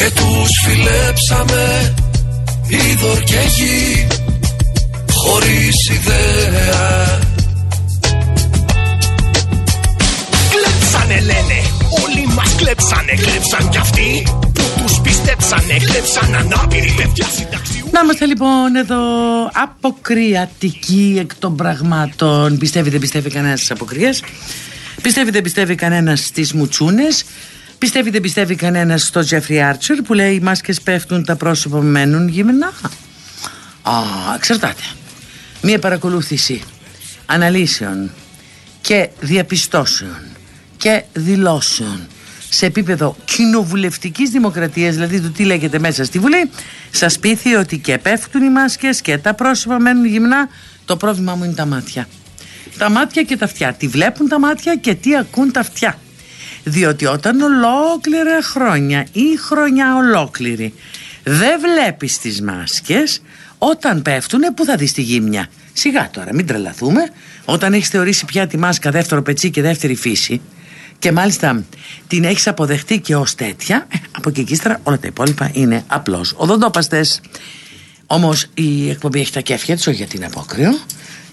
και τους φιλέψαμε είδωρ και γη χωρίς ιδέα. Κλέψανε λένε, όλοι μας κλέψανε, κλέψαν κι αυτοί που τους πιστέψανε, κλέψαν ανάπηροι παιδιά συνταξιού Να είμαστε λοιπόν εδώ αποκριατικοί εκ των πραγμάτων. Πιστεύει δεν πιστεύει κανένας στις αποκρίες Πιστεύει δεν πιστεύει κανένας στις μουτσούνες Πιστεύει δεν πιστεύει κανένας στο Τζέφρι Άρτσερ που λέει οι μάσκες πέφτουν τα πρόσωπα μένουν γυμνά Α, εξαρτάται Μία παρακολούθηση αναλύσεων και διαπιστώσεων και δηλώσεων σε επίπεδο κοινοβουλευτικής δημοκρατίας, δηλαδή του τι λέγεται μέσα στη Βουλή, σας πείθει ότι και πέφτουν οι μάσκες και τα πρόσωπα μένουν γυμνά. Το πρόβλημά μου είναι τα μάτια. Τα μάτια και τα αυτιά. Τι βλέπουν τα μάτια και τι ακούν τα αυτιά. Διότι όταν ολόκληρα χρόνια ή χρονιά ολόκληρη δεν βλέπεις τις μάσκες όταν πέφτουνε που θα δεις τη γύμνια. Σιγά τώρα μην τρελαθούμε. Όταν έχεις θεωρήσει πια τη μάσκα δεύτερο πετσί και δεύτερη φύση και μάλιστα την έχεις αποδεχτεί και ως τέτοια ε, από εκεί και ύστερα όλα τα υπόλοιπα είναι απλώς οδοντόπαστες. Όμως η εκπομπή έχει τα κέφια της όχι γιατί είναι απόκριο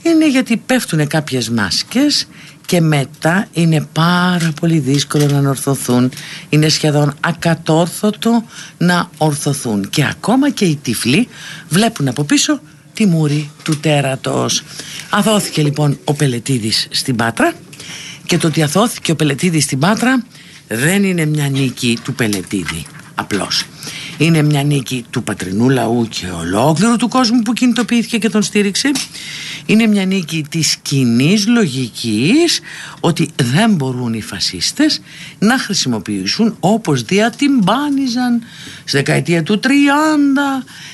είναι γιατί πέφτουν κάποιες μάσκες και μετά είναι πάρα πολύ δύσκολο να ορθωθούν. Είναι σχεδόν ακατόρθωτο να ορθωθούν. Και ακόμα και οι τυφλοί βλέπουν από πίσω τη μούρη του τέρατος. Αθώθηκε λοιπόν ο Πελετίδης στην Πάτρα. Και το ότι αθώθηκε ο Πελετίδης στην Πάτρα δεν είναι μια νίκη του Πελετίδη. Απλώς είναι μια νίκη του πατρινού λαού και ολόκληρου του κόσμου που κινητοποιήθηκε και τον στήριξε είναι μια νίκη της κοινής λογικής ότι δεν μπορούν οι φασίστες να χρησιμοποιήσουν όπως διατυμπάνιζαν στη δεκαετία του 30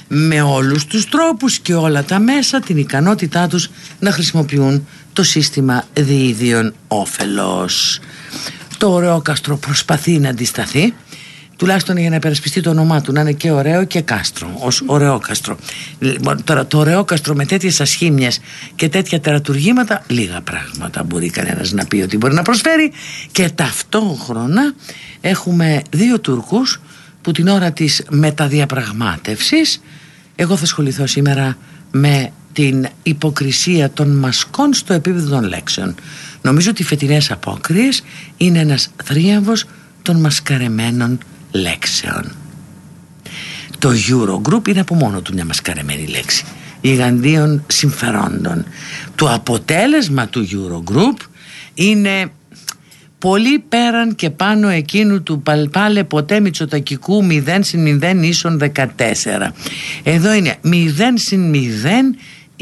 με όλους τους τρόπους και όλα τα μέσα την ικανότητά τους να χρησιμοποιούν το σύστημα διείδιων όφελος. Το ωραίο καστρο προσπαθεί να αντισταθεί τουλάχιστον για να υπερασπιστεί το όνομά του, να είναι και ωραίο και κάστρο, ως ωραίο κάστρο. Λοιπόν, τώρα, το ωραίο κάστρο με τέτοιες ασχήμιες και τέτοια τερατουργήματα, λίγα πράγματα μπορεί κανένας να πει ότι μπορεί να προσφέρει. Και ταυτόχρονα έχουμε δύο Τούρκους που την ώρα της μεταδιαπραγμάτευσης εγώ θα ασχοληθώ σήμερα με την υποκρισία των μασκών στο επίπεδο των λέξεων. Νομίζω ότι οι φετινές απόκριες είναι ένας θρίαμβος των μασκαρεμένων λέξεων. Το Eurogroup είναι από μόνο του μια μασκαρεμένη λέξη. Γιγαντίων συμφερόντων. Το αποτέλεσμα του Eurogroup είναι πολύ πέραν και πάνω εκείνου του παλπάλε ποτέ μητσοτακικού 0 συν 0 ίσον 14. Εδώ είναι 0 συν 0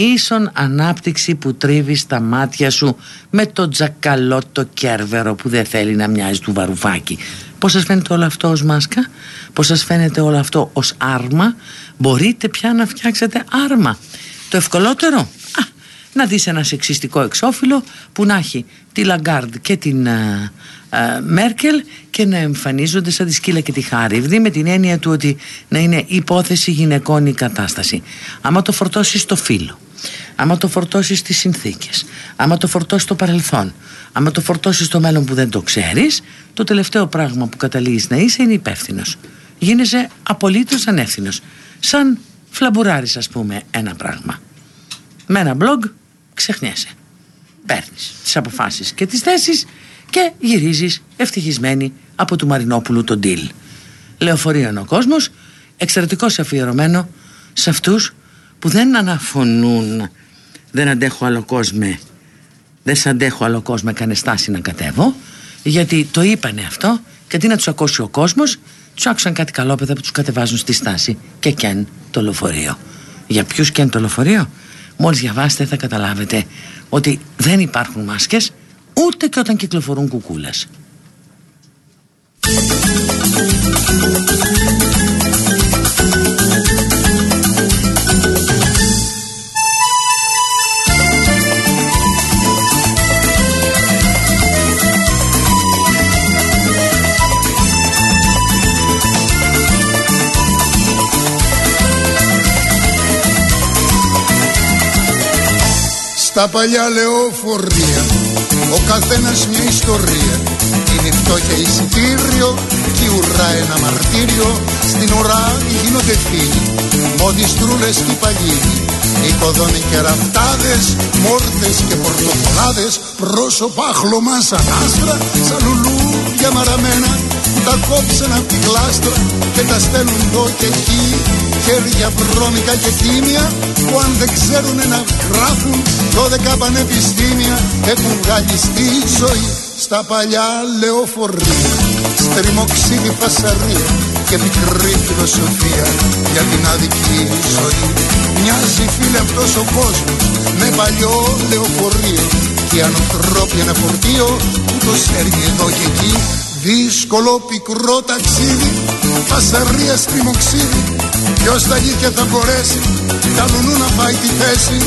ίσον ανάπτυξη που τρίβει στα μάτια σου με το τζακαλώτο κέρβερο που δεν θέλει να μοιάζει του βαρουφάκι. Πώς σας φαίνεται όλο αυτό ως μάσκα, πώς σας φαίνεται όλο αυτό ως άρμα, μπορείτε πια να φτιάξετε άρμα. Το ευκολότερο, α, να δεις ένα σεξιστικό εξώφυλλο που να έχει τη Λαγκάρντ και την α, Μέρκελ και να εμφανίζονται σαν τη σκύλα και τη χάριβδη με την έννοια του ότι να είναι υπόθεση γυναικών η κατάσταση. Άμα το φορτώσεις στο φύλλο, άμα το φορτώσεις στις συνθήκες, άμα το φορτώσεις στο παρελθόν, άμα το φορτώσεις στο μέλλον που δεν το ξέρεις, το τελευταίο πράγμα που καταλήγεις να είσαι είναι υπεύθυνος. Γίνεσαι απολύτως ανεύθυνος. Σαν φλαμπουράρεις ας πούμε ένα πράγμα. Με ένα blog ξεχνιέσαι. Παίρνεις τις αποφάσεις και τις θέσεις και γυρίζεις ευτυχισμένη από του Μαρινόπουλου τον deal. Λεωφορείων ο κόσμος, εξαιρετικός αφιερωμένο σε αυτούς που δεν αναφωνούν δεν αντέχω άλλο κόσμο δεν σ' αντέχω άλλο κόσμο κάνε στάση να κατέβω. Γιατί το είπανε αυτό και αντί να τους ακούσει ο κόσμος τους άκουσαν κάτι καλόπαιδα που τους κατεβάζουν στη στάση. Και καίν το λεωφορείο. Για ποιους καίν το λεωφορείο; Μόλις διαβάσετε θα καταλάβετε ότι δεν υπάρχουν μάσκες ούτε και όταν κυκλοφορούν κουκούλες Στα παλιά λεωφορεία. Ο καθένας μια ιστορία. Είναι η φτώχεια εισιτήριο και η ουρά ένα μαρτύριο. Στην ουρά γίνονται φίλοι Μοδιστρούλες και παλιοί. Οικοδόμοι και ραφτάδες Μόρτες και πορτοκολάδες. Πρόσωπα χλωμά σαν άστρα Σαν λουλούδια μαραμένα. Που τα κόψαν απ' τη γλάστρα Και τα στέλνουν εδώ και εκεί. Χέρια βρώμικα και τίμια Που αν δεν ξέρουν να γράφουν Δώδεκα πανεπιστήμια Έχουν βγάλει στη ζωή. Στα παλιά λεωφορεία Στριμοξίδι φασαρία Και πικρή φιλοσοφία Για την αδική ζωή. Μοιάζει φίλε αυτός ο κόσμος Με παλιό λεωφορείο. Και ανθρωπι ένα φορτίο Που το σέρνει εδώ και εκεί Δύσκολο πικρό ταξίδι Φασαρία στριμοξίδι Ποιος τα αλήθεια θα μπορέσει Τα λουνού να πάει τη θέση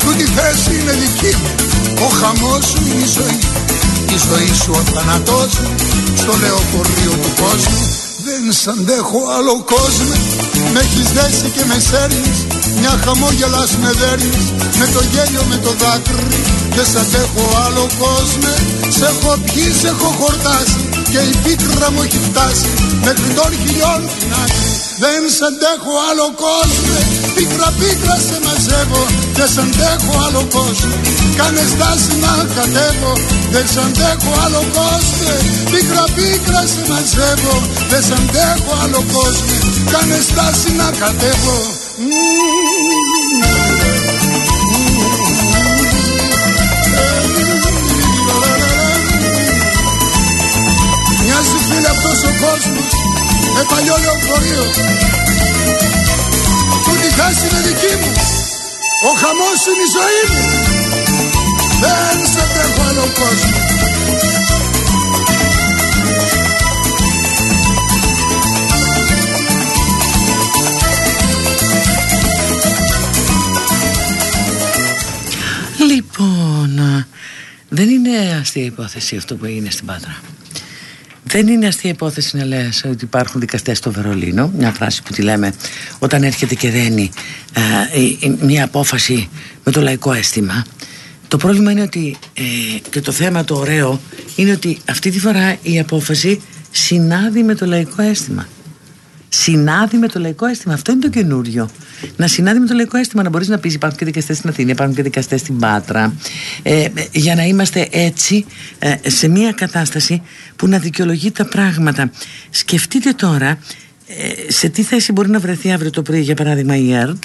Του. Τη θέση είναι δική μου Ο χαμός σου είναι η ζωή. Η ζωή σου ο θάνατός Στο λεωφορείο του κόσμου. Δεν σ' αντέχω άλλο κόσμο. Με έχεις δέσει και με σέρνεις Μια χαμόγελα με δέρνεις. Με το γέλιο με το δάκρυ Δεν σ' αντέχω άλλο κόσμο. Σε έχω πιει, σε έχω χορτάσει Και η πίκρα μου έχει φτάσει. Μέχρι των χιλιών την άκρη δεν σ' αντέχω άλλο κόσμο. Πίκρα πίκρα σε μαζεύω. Δεν σ' αντέχω άλλο κόσμο. Κάνε στάση να κατέβω. Δεν σ' αντέχω άλλο κόσμο. Πίκρα πίκρα σε μαζεύω. Δεν σ' αντέχω άλλο κόσμο. Κάνε στάση να κατέβω αυτός ο κόσμος με παλιό λεωφορείο Που τη χάση είναι δική μου. Ο χαμός είναι η ζωή μου. Δεν σε τρέχω άλλο κόσμο. Λοιπόν, δεν είναι αστεία υπόθεση αυτό που έγινε στην Πάτρα. Δεν είναι αστεία υπόθεση να λες ότι υπάρχουν δικαστές στο Βερολίνο. Μια φράση που τη λέμε όταν έρχεται και δένει μια απόφαση με το λαϊκό αίσθημα. Το πρόβλημα είναι ότι ε, και το θέμα το ωραίο είναι ότι αυτή τη φορά η απόφαση συνάδει με το λαϊκό αίσθημα συνάδει με το λαϊκό αίσθημα. Αυτό είναι το καινούριο. Να συνάδει με το λαϊκό αίσθημα, να μπορείς να πεις: Υπάρχουν και δικαστές στην Αθήνα, υπάρχουν και δικαστές στην Πάτρα. Ε, για να είμαστε έτσι ε, σε μια κατάσταση που να δικαιολογεί τα πράγματα. Σκεφτείτε τώρα ε, σε τι θέση μπορεί να βρεθεί αύριο το πρωί, για παράδειγμα, η ΕΡΤ,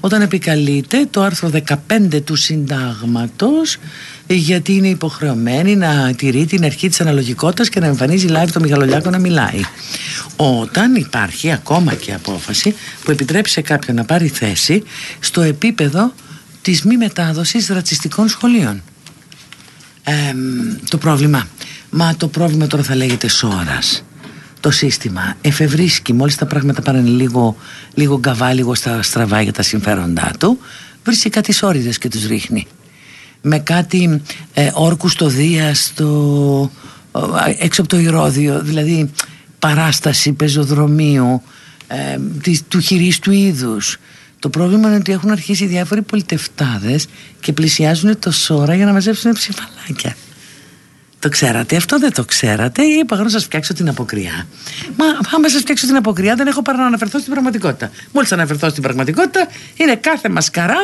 όταν επικαλείται το άρθρο 15 του Συντάγματος γιατί είναι υποχρεωμένη να τηρεί την αρχή της αναλογικότητας και να εμφανίζει live το Μιχαλολιάκο να μιλάει. Όταν υπάρχει ακόμα και απόφαση που επιτρέπει σε κάποιον να πάρει θέση στο επίπεδο της μη μετάδοσης ρατσιστικών σχολείων. το πρόβλημα. Μα το πρόβλημα τώρα θα λέγεται σώρας. Το σύστημα. Εφευρίσκει. Μόλις τα πράγματα πάνε λίγο, λίγο γκαβά, λίγο στα στραβά για τα συμφέροντά του βρίσκει κάτι σόριδες και τους ρίχνει. Με κάτι ε, όρκους στο Δία στο, έξω από το Ηρώδιο δηλαδή παράσταση πεζοδρομίου ε, του χειρίστου είδους. Το πρόβλημα είναι ότι έχουν αρχίσει διάφοροι πολιτευτάδες και πλησιάζουν το σώρα για να μαζέψουν ψηφαλάκια το ξέρατε, αυτό δεν το ξέρατε. Είπα να σας φτιάξω την αποκριά. Μα άμα σας φτιάξω την αποκριά, δεν έχω παρά να αναφερθώ στην πραγματικότητα. Μόλις αναφερθώ στην πραγματικότητα, είναι κάθε μασκαρά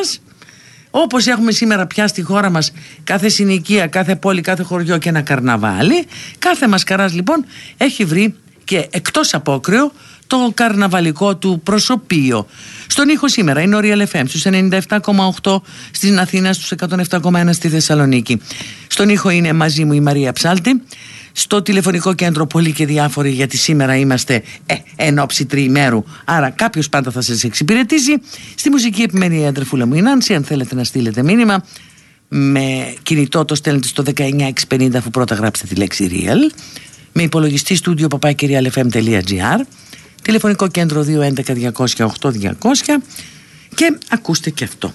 όπως έχουμε σήμερα πια στη χώρα μας κάθε συνοικία, κάθε πόλη, κάθε χωριό και ένα καρναβάλι κάθε μασκαράς λοιπόν έχει βρει και εκτός απόκριο το καρναβαλικό του προσωπείο. Στον ήχο σήμερα είναι ο Real FM στους 97,8 στην Αθήνα, στους 107,1 στη Θεσσαλονίκη. Στον ήχο είναι μαζί μου η Μαρία Ψάλτη. Στο τηλεφωνικό κέντρο πολύ και διάφοροι γιατί σήμερα είμαστε ε, εν ώψη τριημέρου. Άρα κάποιος πάντα θα σας εξυπηρετήσει. Στη μουσική επιμέρεια η αδερφούλα μου η Νάνση. Αν θέλετε να στείλετε μήνυμα με κινητό το στέλνετε στο 19650 αφού πρώτα γράψετε τη λέξη real. Με υπολογιστή στούντιο papakirialfm.gr τηλεφωνικό κέντρο 211 200 8200 και ακούστε και αυτό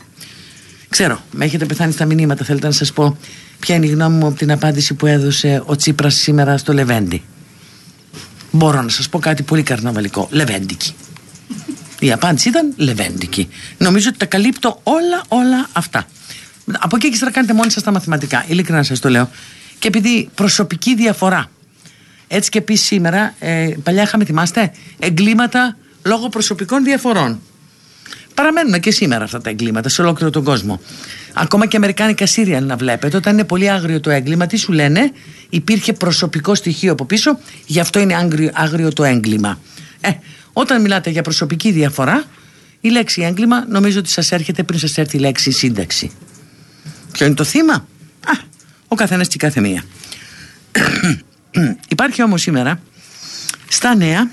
Ξέρω, με έχετε πεθάνει στα μηνύματα. Θέλετε να σας πω ποια είναι η γνώμη μου από την απάντηση που έδωσε ο Τσίπρας σήμερα στο Λεβέντι. Μπορώ να σας πω κάτι πολύ καρναβαλικό. Λεβέντικη. Η απάντηση ήταν λεβέντικη. Νομίζω ότι τα καλύπτω όλα όλα αυτά. Από εκεί και ύστερα κάνετε μόνοι σας τα μαθηματικά. Ειλικρινά σας το λέω. Και επειδή προσωπική διαφορά. Έτσι και επίσης σήμερα, ε, παλιά είχαμε, θυμάστε, εγκλήματα λόγω προσωπικών διαφορών. Παραμένουν και σήμερα αυτά τα εγκλήματα σε ολόκληρο τον κόσμο. Ακόμα και αμερικάνικα σύριαλ να βλέπετε, όταν είναι πολύ άγριο το έγκλημα, τι σου λένε, υπήρχε προσωπικό στοιχείο από πίσω, γι' αυτό είναι άγριο, άγριο το έγκλημα. Ε, όταν μιλάτε για προσωπική διαφορά, η λέξη έγκλημα νομίζω ότι σας έρχεται πριν σας έρθει η λέξη σύνταξη. Ποιο είναι το θύμα; Α, ο καθένας και κάθε μία. Υπάρχει όμως σήμερα στα νέα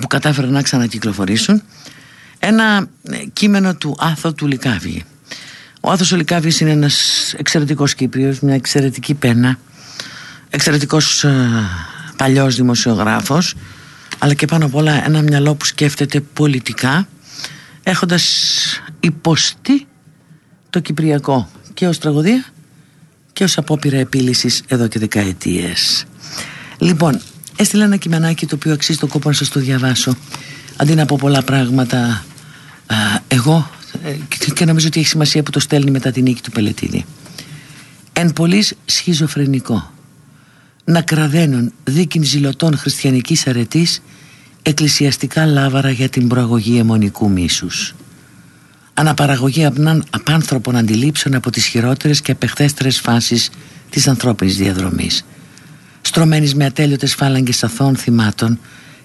που κατάφεραν να ξανακυκλοφορήσουν ένα ε, κείμενο του Άθο του Λικάβη. Ο Άθος ο Λικάβης είναι ένας εξαιρετικός Κύπριος, μια εξαιρετική πένα, εξαιρετικός ε, παλιός δημοσιογράφος, αλλά και πάνω απ' όλα ένα μυαλό που σκέφτεται πολιτικά, έχοντας υποστεί το Κυπριακό και ως τραγωδία και ως απόπειρα επίλυσης εδώ και δεκαετίες. Λοιπόν, έστειλα ένα κειμενάκι το οποίο αξίζει τον κόπο να σας το διαβάσω. Αντί να πω πολλά πράγματα εγώ ε, και νομίζω ότι έχει σημασία που το στέλνει μετά την νίκη του Πελετίδη εν πολλής σχιζοφρενικό. Να κραδένουν δίκην ζηλωτών χριστιανικής αρετής εκκλησιαστικά λάβαρα για την προαγωγή αιμονικού μίσους. Αναπαραγωγή απνάν απάνθρωπων αντιλήψεων από τις χειρότερες και απεχθέστερες φάσεις της ανθρώπινης διαδρομής στρωμένης με ατέλειωτες φάλαγγες αθώων θυμάτων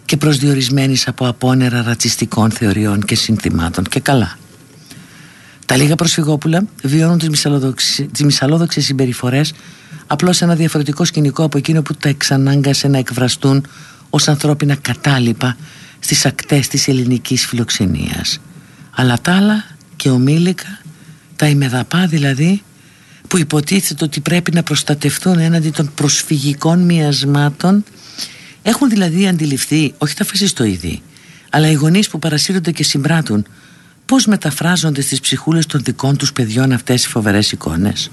και προσδιορισμένης από απόνερα ρατσιστικών θεωριών και συνθημάτων και καλά. Τα λίγα προσφυγόπουλα βιώνουν τις, τις μυσαλόδοξες συμπεριφορές απλώς σε ένα διαφορετικό σκηνικό από εκείνο που τα εξανάγκασε να εκφραστούν ως ανθρώπινα κατάλοιπα στις ακτές της ελληνικής φιλοξενίας. Αλλά τα άλλα και ομίλικα, τα ημεδαπά δηλαδή, που υποτίθεται ότι πρέπει να προστατευτούν έναντι των προσφυγικών μοιασμάτων έχουν δηλαδή αντιληφθεί, όχι τα φασιστοειδή, αλλά οι γονείς που παρασύρονται και συμπράττουν, πώς μεταφράζονται στις ψυχούλες των δικών τους παιδιών αυτές οι φοβερές εικόνες.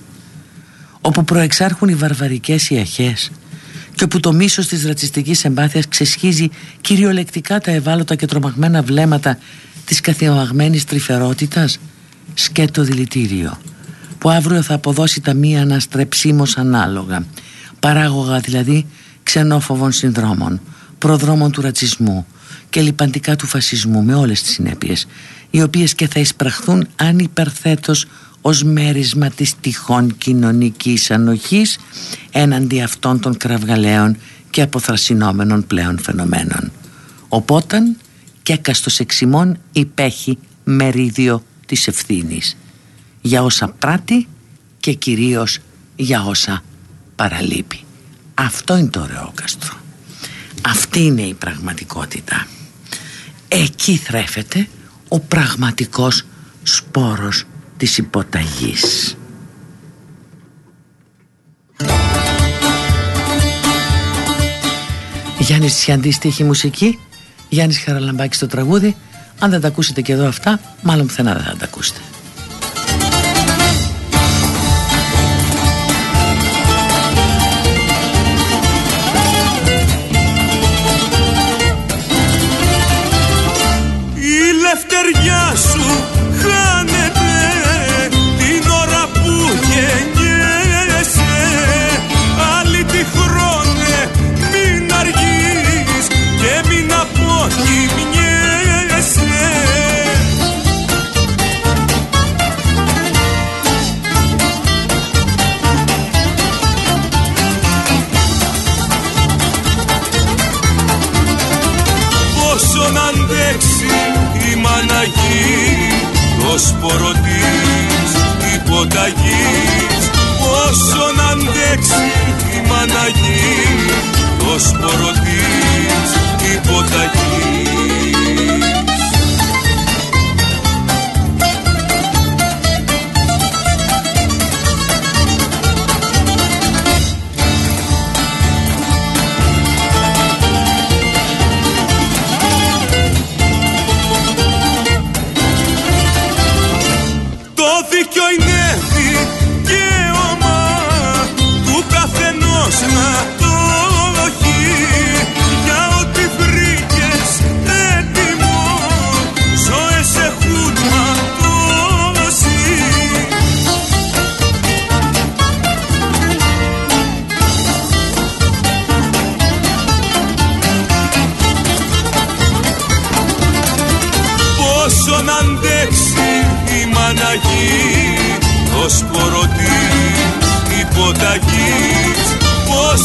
Όπου προεξάρχουν οι βαρβαρικές ιαχές, και όπου το μίσος της ρατσιστικής εμπάθειας ξεσχίζει κυριολεκτικά τα ευάλωτα και τρομαγμένα βλέμματα της καθιωαγμένη τρυφερότητας, σκέτο δηλητήριο, που αύριο θα αποδώσει τα μία αναστρεψίμως ανάλογα, παράγωγα δηλαδή ξενόφοβων συνδρόμων, προδρόμων του ρατσισμού και λιπαντικά του φασισμού με όλες τις συνέπειες, οι οποίες και θα εισπραχθούν αν υπερθέτως ως μέρισμα της τυχόν κοινωνικής ανοχής έναντι αυτών των κραυγαλαίων και αποθρασινόμενων πλέον φαινομένων. Οπότε και καστος εξημών υπέχει μερίδιο της ευθύνης για όσα πράττει και κυρίως για όσα παραλείπει. Αυτό είναι το ωραίο καστρό. Αυτή είναι η πραγματικότητα. Εκεί θρέφεται ο πραγματικός σπόρος της υποταγής. Γιάννης Τσιαντής στίχη μουσική Γιάννης Χαραλαμπάκης στο τραγούδι Αν δεν τα ακούσετε και εδώ αυτά Μάλλον πουθενά δεν θα τα ακούσετε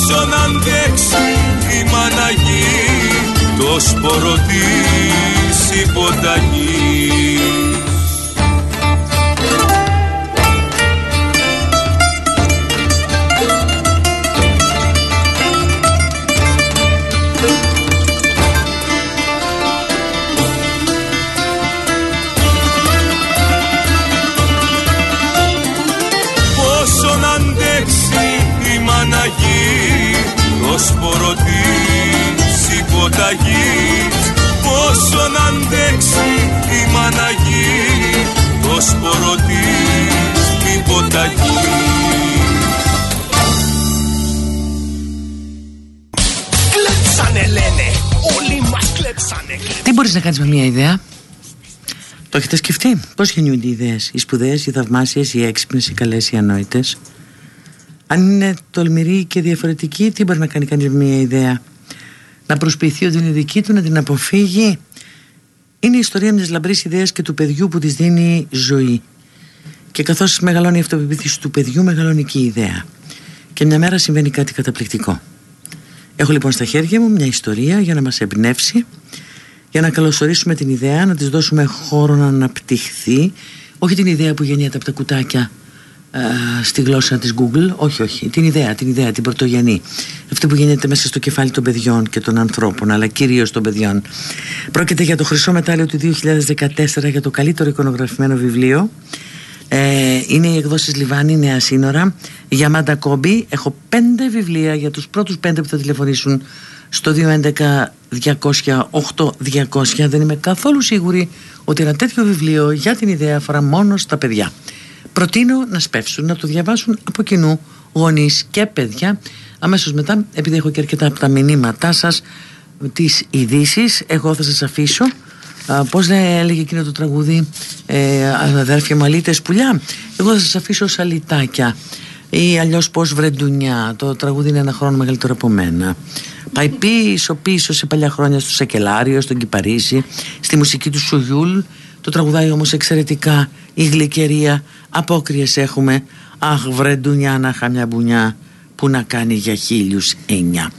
πόσο να αντέξει η μαναγή το σπορό της υποταγής μπορείς να κάνεις με μια ιδέα; Το έχετε σκεφτεί; Πώς γεννιούνται οι ιδέες, οι σπουδαίες, οι θαυμάσιες, οι έξυπνες, οι καλές, οι ανόητες; Αν είναι τολμηρή και διαφορετική, τι μπορεί να κάνει κανείς μια ιδέα; Να προσποιηθεί ότι είναι δική του, να την αποφύγει; Είναι η ιστορία μιας λαμπρής ιδέας και του παιδιού που της δίνει ζωή. Και καθώς μεγαλώνει η αυτοπεποίθηση του παιδιού, μεγαλώνει και η ιδέα. Και μια μέρα συμβαίνει κάτι καταπληκτικό. Έχω λοιπόν στα χέρια μου μια ιστορία για να μας εμπνεύσει, για να καλωσορίσουμε την ιδέα, να της δώσουμε χώρο να αναπτυχθεί, όχι την ιδέα που γεννιέται από τα κουτάκια ε, στη γλώσσα της Google. Όχι όχι. Την ιδέα, την ιδέα, την πρωτογενή. Αυτή που γίνεται μέσα στο κεφάλι των παιδιών και των ανθρώπων αλλά κυρίως των παιδιών. Πρόκειται για το χρυσό μετάλλιο του 2014 για το καλύτερο εικονογραφημένο βιβλίο. Ε, είναι η εκδόσεις Λιβάνι Νέα Σύνορα. Για Μάντα Κόμπι έχω πέντε βιβλία για τους πρώτους πέντε που θα τηλεφωνήσουν στο 211 200 200 δεν είμαι καθόλου σίγουρη ότι ένα τέτοιο βιβλίο για την ιδέα αφορά μόνο στα παιδιά. Προτείνω να σπεύσουν, να το διαβάσουν από κοινού γονείς και παιδιά. Αμέσως μετά, επειδή έχω και αρκετά από τα μηνύματά σας τις ειδήσεις, εγώ θα σας αφήσω. Α, πώς έλεγε εκείνο το τραγούδι ε, αδέρφια μαλίτες πουλιά. Εγώ θα σας αφήσω σαλιτάκια ή αλλιώς πως βρεντουνιά. Το τραγούδι είναι ένα χρόνο μεγαλύτερο από μένα. Πάει πίσω πίσω σε παλιά χρόνια στο Σεκελάριο, στον Κυπαρίσι στη μουσική του Σουγιούλ. Το τραγουδάει όμως εξαιρετικά. Η γλυκερία. Απόκριες έχουμε. Αχ βρε ντουνιά να είχα μια μπουνιά. Που να κάνει για χίλιους εννιά.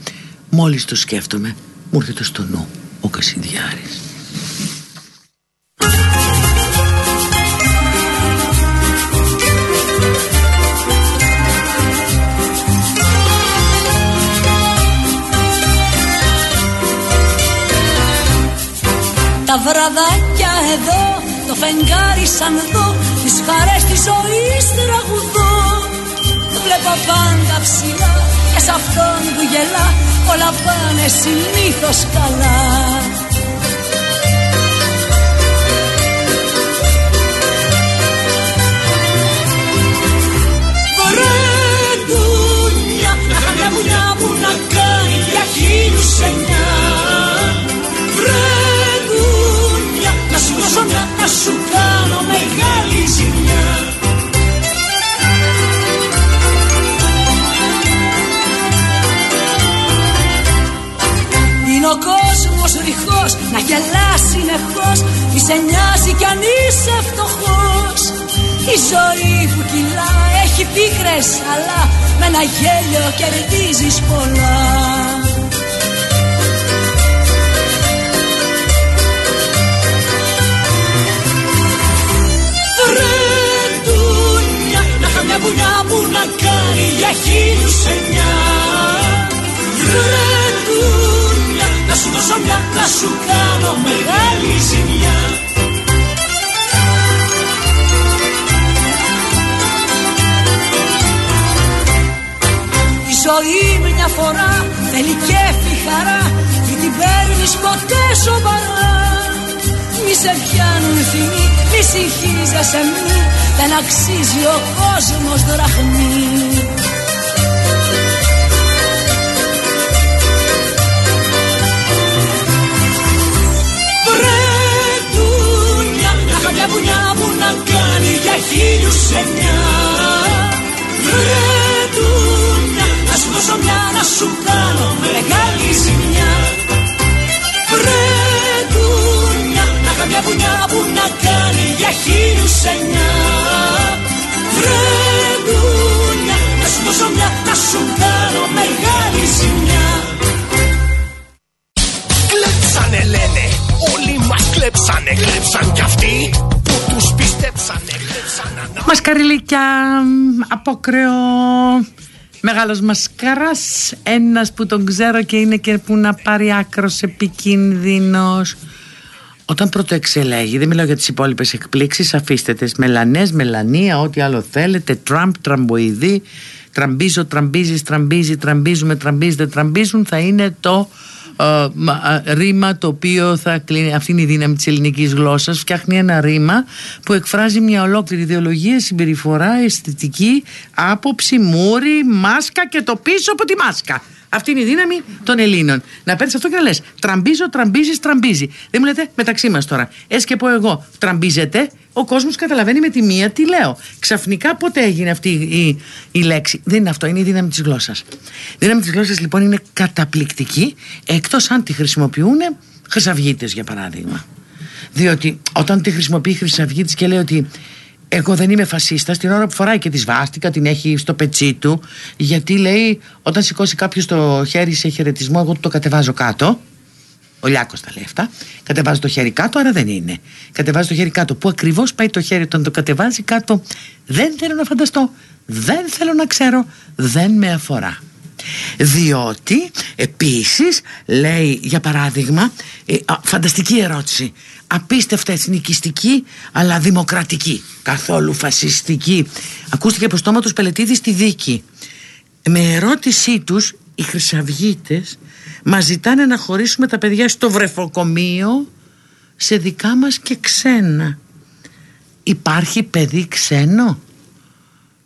Μόλις το σκέφτομαι Μου έρχεται στο νου ο Κασιδιάρης Τα βραδάκια εδώ το φεγγάρι σαν δω Τις χαρές της ζωής τραγουδώ. Βλέπω πάντα ψηλά και σ' αυτόν που γελά Όλα πάνε συνήθως καλά. Βρέντουνια, να χαμιά μουλιά που να κάνει για χίλιους εννιά. Βρέντουνια, ο κόσμος ρηχός να γελάς συνεχώς Μη σε νοιάζει κι αν είσαι φτωχός. Η ζωή που κυλά έχει πίκρες αλλά Με ένα γέλιο κερδίζεις πολλά σε πιάνουν θυμοί, μη συγχύζεσαι μη Δεν αξίζει ο κόσμος δραχμή Βρετούνια, να είχα μια βουνιά που να κάνει για χίλιους εννιά Βρετούνια, να σου δώσω μια να σου κάνω μεγάλη ζημιά. Βρετούνια, μπουνιά που να για Κλέψανε λένε, όλοι μας κλέψανε, κλέψαν κι αυτοί που τους πιστέψανε, κλέψανε Μασκαριλίκια, απόκρεο Μεγάλος Μασκαράς, ένας που τον ξέρω και είναι και που να πάρει άκρος επικίνδυνος όταν πρωτοεξελέγη, δεν μιλάω για τις υπόλοιπες εκπλήξεις, αφήστε τις. Μελανίες, Μελάνια, ό,τι άλλο θέλετε, Τραμπ, τραμποειδή, τραμπίζω, τραμπίζεις, τραμπίζεις, τραμπίζουμε, τραμπίζετε, τραμπίζουν, θα είναι το ε, ρήμα το οποίο θα κλίνει, αυτή είναι η δύναμη της ελληνικής γλώσσας, φτιάχνει ένα ρήμα που εκφράζει μια ολόκληρη ιδεολογία, συμπεριφορά, αισθητική, άποψη, μούρη, μάσκα και το πίσω από τη μάσκα. Αυτή είναι η δύναμη των Ελλήνων. Να παίρνεις αυτό και να λες: Τραμπίζω, τραμπίζεις, τραμπίζει. Δεν μου λέτε μεταξύ μας τώρα. Έτσι και πω εγώ, τραμπίζετε, ο κόσμος καταλαβαίνει με τη μία τι λέω. Ξαφνικά ποτέ έγινε αυτή η, η λέξη. Δεν είναι αυτό, είναι η δύναμη της γλώσσας. Η δύναμη της γλώσσας λοιπόν είναι καταπληκτική, εκτός αν τη χρησιμοποιούν χρυσαυγίτες για παράδειγμα. Διότι όταν τη χρησιμοποιεί χρυσαυγίτης και λέει ότι εγώ δεν είμαι φασίστας την ώρα που φοράει και τη σβάστηκα, την έχει στο πετσί του. Γιατί λέει, όταν σηκώσει κάποιος το χέρι σε χαιρετισμό, εγώ το κατεβάζω κάτω. Ο Λιάκος τα λέει αυτά. Κατεβάζει το χέρι κάτω, άρα δεν είναι. Κατεβάζει το χέρι κάτω. Πού ακριβώς πάει το χέρι όταν το κατεβάζει κάτω, δεν θέλω να φανταστώ. Δεν θέλω να ξέρω. Δεν με αφορά. Διότι επίσης λέει για παράδειγμα ε, φανταστική ερώτηση. Απίστευτα εθνικιστική αλλά δημοκρατική. Καθόλου φασιστική. Ακούστηκε από στόμα τους Πελετίδη στη δίκη. Με ερώτησή τους οι χρυσαυγίτες μας ζητάνε να χωρίσουμε τα παιδιά στο βρεφοκομείο σε δικά μας και ξένα. Υπάρχει παιδί ξένο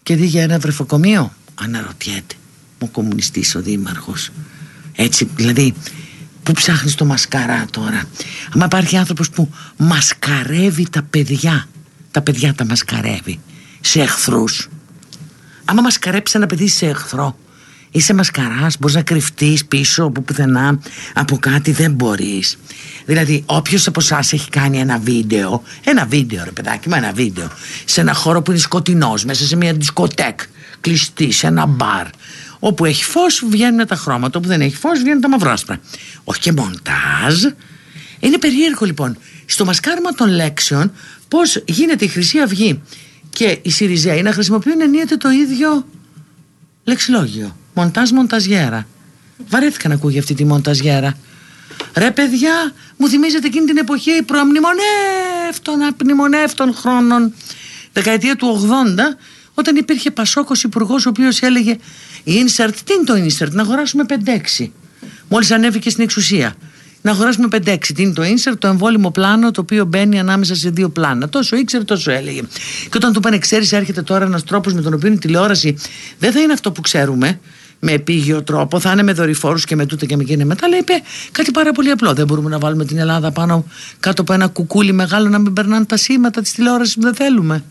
και δει για ένα βρεφοκομείο; Αναρωτιέται ο κομμουνιστής ο δήμαρχος. Έτσι δηλαδή Πού ψάχνεις το μασκαρά τώρα; Άμα υπάρχει άνθρωπος που μασκαρεύει τα παιδιά Τα παιδιά τα μασκαρεύει Σε εχθρούς. Άμα μασκαρέψεις ένα παιδί σε εχθρό Είσαι μασκαράς, μπορείς να κρυφτείς πίσω από πουθενά Από κάτι δεν μπορείς. Δηλαδή όποιος από εσάς έχει κάνει ένα βίντεο Ένα βίντεο ρε παιδάκι μου ένα βίντεο Σε ένα χώρο που είναι σκοτεινός Μέσα σε μια δισκοτέκ Κλειστή σε ένα μπαρ Όπου έχει φως βγαίνουν τα χρώματα, όπου δεν έχει φως βγαίνουν τα μαυρόσπρα. Όχι και μοντάζ. Είναι περίεργο λοιπόν στο μασκάρμα των λέξεων πώς γίνεται η Χρυσή Αυγή και η Σιριζέη να χρησιμοποιούν ενίοτε το ίδιο λεξιλόγιο. Μοντάζ μονταζιέρα. Βαρέθηκα να ακούγει αυτή τη μονταζιέρα. Ρε παιδιά, μου θυμίζετε εκείνη την εποχή προαμνημονεύτων, απνημονεύτων χρόνων. Δεκαετία του 80, όταν υπήρχε Πασόκος υπουργός ο οποίος έλεγε Insert, τι είναι το insert, να αγοράσουμε 5-6. Μόλις ανέβηκε στην εξουσία. Να αγοράσουμε 5-6. Τι είναι το insert, το εμβόλυμο πλάνο το οποίο μπαίνει ανάμεσα σε δύο πλάνα. Τόσο ήξερε, τόσο έλεγε. Και όταν του είπανε, ξέρεις, έρχεται τώρα ένας τρόπος με τον οποίο η τηλεόραση δεν θα είναι αυτό που ξέρουμε, με επίγειο τρόπο, θα είναι με δορυφόρους και με τούτα και με εκείνη μετά. Λέει, είπε κάτι πάρα πολύ απλό. Δεν μπορούμε να βάλουμε την Ελλάδα πάνω κάτω από ένα κουκούλι μεγάλο να μην περνάνε τα σήματα της τηλεόρασης που δεν θέλουμε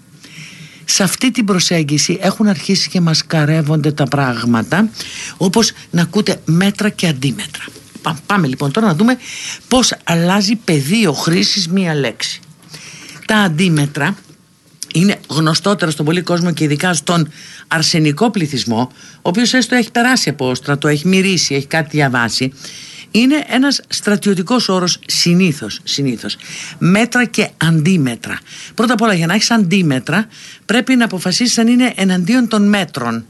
σε αυτή την προσέγγιση έχουν αρχίσει και μας καρεύονται τα πράγματα όπως να ακούτε μέτρα και αντίμετρα. Πάμε λοιπόν τώρα να δούμε πώς αλλάζει πεδίο χρήσης μία λέξη. Τα αντίμετρα είναι γνωστότερα στον πολύ κόσμο και ειδικά στον αρσενικό πληθυσμό ο οποίος έστω έχει περάσει από στρατό, έχει μυρίσει, έχει κάτι διαβάσει είναι ένας στρατιωτικός όρος συνήθως, συνήθως. Μέτρα και αντίμετρα. Πρώτα απ' όλα για να έχεις αντίμετρα πρέπει να αποφασίσεις αν είναι εναντίον των μέτρων.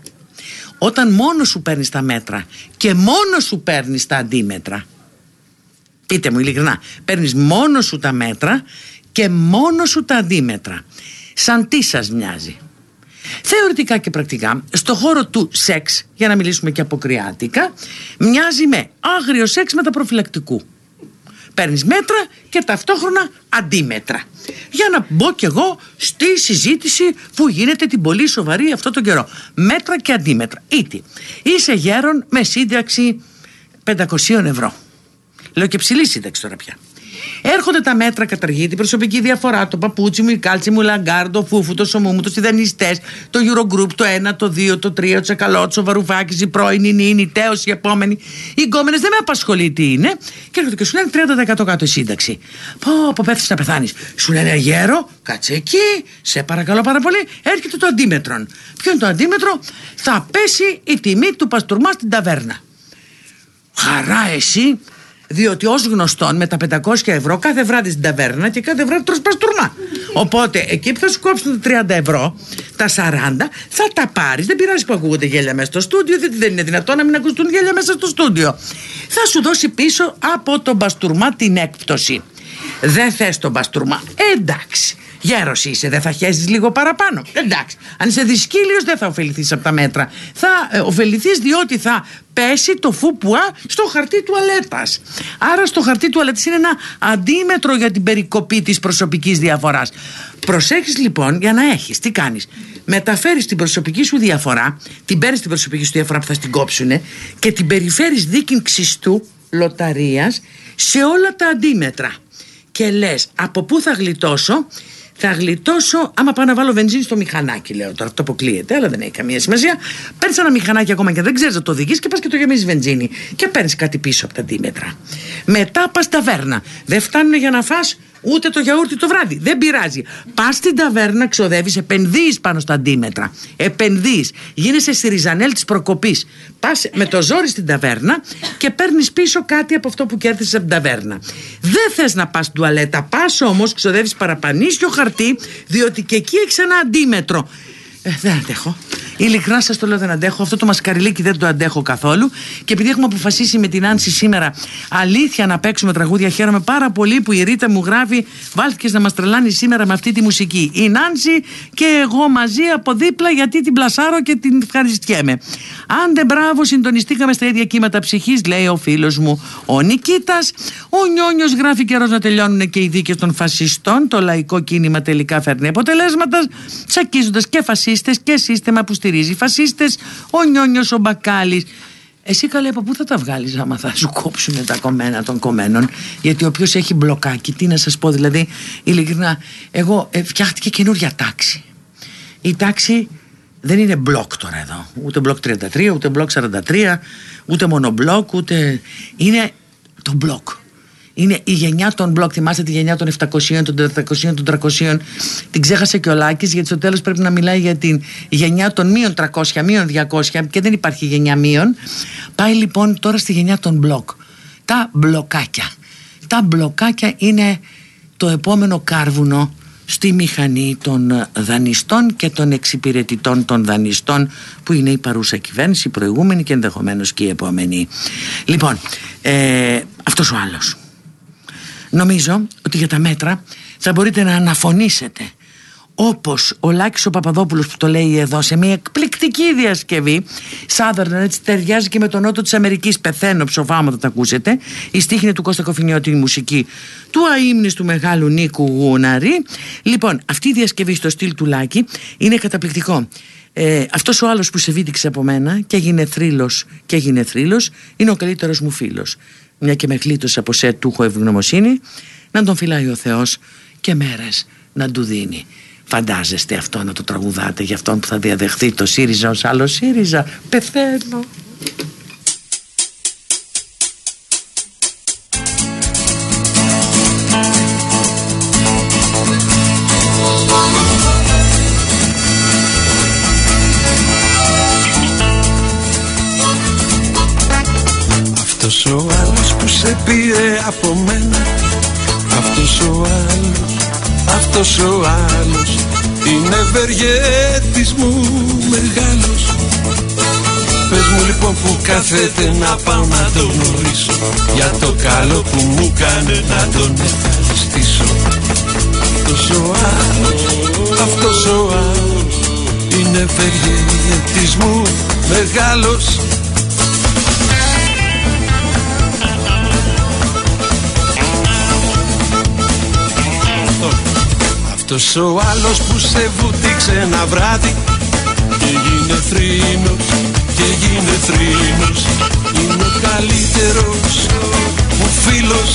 Όταν μόνος σου παίρνεις τα μέτρα και μόνος σου παίρνεις τα αντίμετρα πείτε μου ειλικρινά παίρνεις μόνος σου τα μέτρα και μόνος σου τα αντίμετρα σαν τι σας μοιάζει; Θεωρητικά και πρακτικά, στο χώρο του σεξ, για να μιλήσουμε και αποκριάτικα, μοιάζει με άγριο σεξ μεταπροφυλακτικού. Παίρνεις μέτρα και ταυτόχρονα αντίμετρα. Για να μπω κι εγώ στη συζήτηση που γίνεται την πολύ σοβαρή αυτό τον καιρό. Μέτρα και αντίμετρα. Ήτι. Είσαι γέρον με σύνταξη 500 ευρώ. Λέω και ψηλή σύνταξη τώρα πια. Έρχονται τα μέτρα καταργή, την προσωπική διαφορά, το παπούτσι μου, η κάλτσι μου, λαγκάρ, το φούφου, το σωμού μου, το ιδανιστέ, το Eurogroup, το 1, το 2, το 3, το τσακαλότσο, ο βαρουφάκι, η πρώην, η νυν, η τέος, η επόμενη. Οι γκόμενες δεν με απασχολεί τι είναι και έρχονται και σου λένε 30% κάτω η σύνταξη. Πω, πω πέφτει να πεθάνεις. Σου λένε αγέρο, κάτσε εκεί, σε παρακαλώ πάρα πολύ, έρχεται το αντίμετρο. Ποιο είναι το αντίμετρο, θα πέσει η τιμή του παστούρμα στην ταβέρνα. Χαρά εσύ, Διότι ως γνωστόν με τα 500 ευρώ κάθε βράδυ στην ταβέρνα και κάθε βράδυ τρως παστούρμα. Οπότε εκεί που θα σου κόψουν τα 30 ευρώ, τα 40 θα τα πάρεις. Δεν πειράζει που ακούγονται γέλια μέσα στο στούντιο, διότι δεν είναι δυνατόν να μην ακουστούν γέλια μέσα στο στούντιο. Θα σου δώσει πίσω από τον μπαστούρμα την έκπτωση. Δεν θες τον μπαστούρμα. Εντάξει. Γέρος είσαι, δεν θα χέσει λίγο παραπάνω. Εντάξει. Αν είσαι δυσκύλιος, δεν θα ωφεληθείς από τα μέτρα. Θα ε, ωφεληθείς διότι θα πέσει το φουπουά στο χαρτί τουαλέτας. Άρα στο χαρτί τουαλέτας είναι ένα αντίμετρο για την περικοπή της προσωπικής διαφοράς. Προσέχεις λοιπόν για να έχεις. Τι κάνεις. Μεταφέρεις την προσωπική σου διαφορά, την παίρνεις την προσωπική σου διαφορά που θα στην κόψουν και την περιφέρεις δίκην ξυστού λοταρίας σε όλα τα αντίμετρα. Και λες, από πού θα γλιτώσω, θα γλιτώσω άμα πάω να βάλω βενζίνη στο μηχανάκι, λέω τώρα. Αυτό αποκλείεται, αλλά δεν έχει καμία σημασία. Παίρνεις ένα μηχανάκι ακόμα και δεν ξέρεις να το οδηγείς και πας και το γεμίζεις βενζίνη. Και παίρνεις κάτι πίσω από τα αντίμετρα. Μετά πας ταβέρνα. Δεν φτάνουν για να φας ούτε το γιαούρτι το βράδυ. Δεν πειράζει. Πας στην ταβέρνα, ξοδεύεις, επενδύεις πάνω στα αντίμετρα. Επενδύεις. Γίνεσαι στη ριζανέλ της προκοπής. Πας με το ζόρι στην ταβέρνα και παίρνεις πίσω κάτι από αυτό που κέρδισε από την ταβέρνα. Δεν θες να πας στην τουαλέτα. Πας όμως, ξοδεύεις παραπανίσιο χαρτί, διότι και εκεί έχεις ένα αντίμετρο. Ε, δεν αντέχω. Ειλικρινά σας το λέω, δεν αντέχω. Αυτό το μασκαριλίκι δεν το αντέχω καθόλου. Και επειδή έχουμε αποφασίσει με την Άνση σήμερα αλήθεια να παίξουμε τραγούδια, χαίρομαι πάρα πολύ που η Ρίτα μου γράφει Βάλθηκε να μας τρελάνει σήμερα με αυτή τη μουσική. Η Νάνση και εγώ μαζί από δίπλα γιατί την πλασάρω και την ευχαριστιέμαι. Άντε μπράβο, συντονιστήκαμε στα ίδια κύματα ψυχής, λέει ο φίλος μου ο Νικήτας. Ο Νιόνιος γράφει καιρός να τελειώνουν και οι δίκες των φασιστών. Το λαϊκό κίνημα τελικά φέρνει αποτελέσματα, τσακίζοντας και φασίστες και σύστημα που στηρίζει φασίστες, ο Νιόνιος ο Μπακάλι. Εσύ καλέ από πού θα τα βγάλεις άμα θα σου κόψουν τα κομμένα των κομμένων; Γιατί όποιος έχει μπλοκάκι τι να σας πω δηλαδή ειλικρινά εγώ ε, φτιάχτηκε καινούρια τάξη. Η τάξη δεν είναι μπλοκ τώρα εδώ. Ούτε μπλοκ 33 ούτε μπλοκ 43 ούτε μονομπλοκ ούτε είναι το μπλοκ είναι η γενιά των μπλοκ. Θυμάστε τη γενιά των 700, των 400, των 300. Την ξέχασε και ο Λάκης γιατί στο τέλος πρέπει να μιλάει για την γενιά των μείων 300, μείων 200 και δεν υπάρχει γενιά μείων. Πάει λοιπόν τώρα στη γενιά των μπλοκ. Τα μπλοκάκια. Τα μπλοκάκια είναι το επόμενο κάρβουνο στη μηχανή των δανειστών και των εξυπηρετητών των δανειστών που είναι η παρούσα κυβέρνηση, η προηγούμενη και ενδεχομένως και η επόμενη. Λοιπόν, ε, αυτός ο άλλος Νομίζω ότι για τα μέτρα θα μπορείτε να αναφωνήσετε. Όπως ο Λάκης ο Παπαδόπουλος που το λέει εδώ σε μια εκπληκτική διασκευή Southern έτσι ταιριάζει και με τον νότο της Αμερικής. Πεθαίνω ψοφάμα θα τα ακούσετε. Η στίχνη του Κώστα Κοφινιώτη η μουσική του αείμνης του μεγάλου Νίκου Γούναρη. Λοιπόν αυτή η διασκευή στο στυλ του Λάκη είναι καταπληκτικό. Ε, αυτός ο άλλος που σε βίδηξε από μένα και έγινε θρύλος και έγινε θρύλος είναι ο καλύτερος μου φίλος μια και με κλείτωσε από σε του έχω ευγνωμοσύνη να τον φυλάει ο Θεός και μέρες να του δίνει. Φαντάζεστε αυτό να το τραγουδάτε για αυτόν που θα διαδεχθεί το ΣΥΡΙΖΑ ως άλλο ΣΥΡΙΖΑ. Πεθαίνω σε πήρε από μένα. Αυτός ο άλλος, αυτός ο άλλος Είναι ευεργέτης μου μεγάλος. Πες μου λοιπόν που κάθεται να πάω να τον γνωρίσω. Για το καλό που μου κάνε να τον ευχαριστήσω. Αυτός ο άλλος, αυτός ο άλλος Είναι ευεργέτης μου μεγάλος Αυτός ο άλλος που σε βούτυξε ένα βράδυ. Και γίνε θρήνος, και γίνε θρήνος. Είναι ο καλύτερος μου φίλος.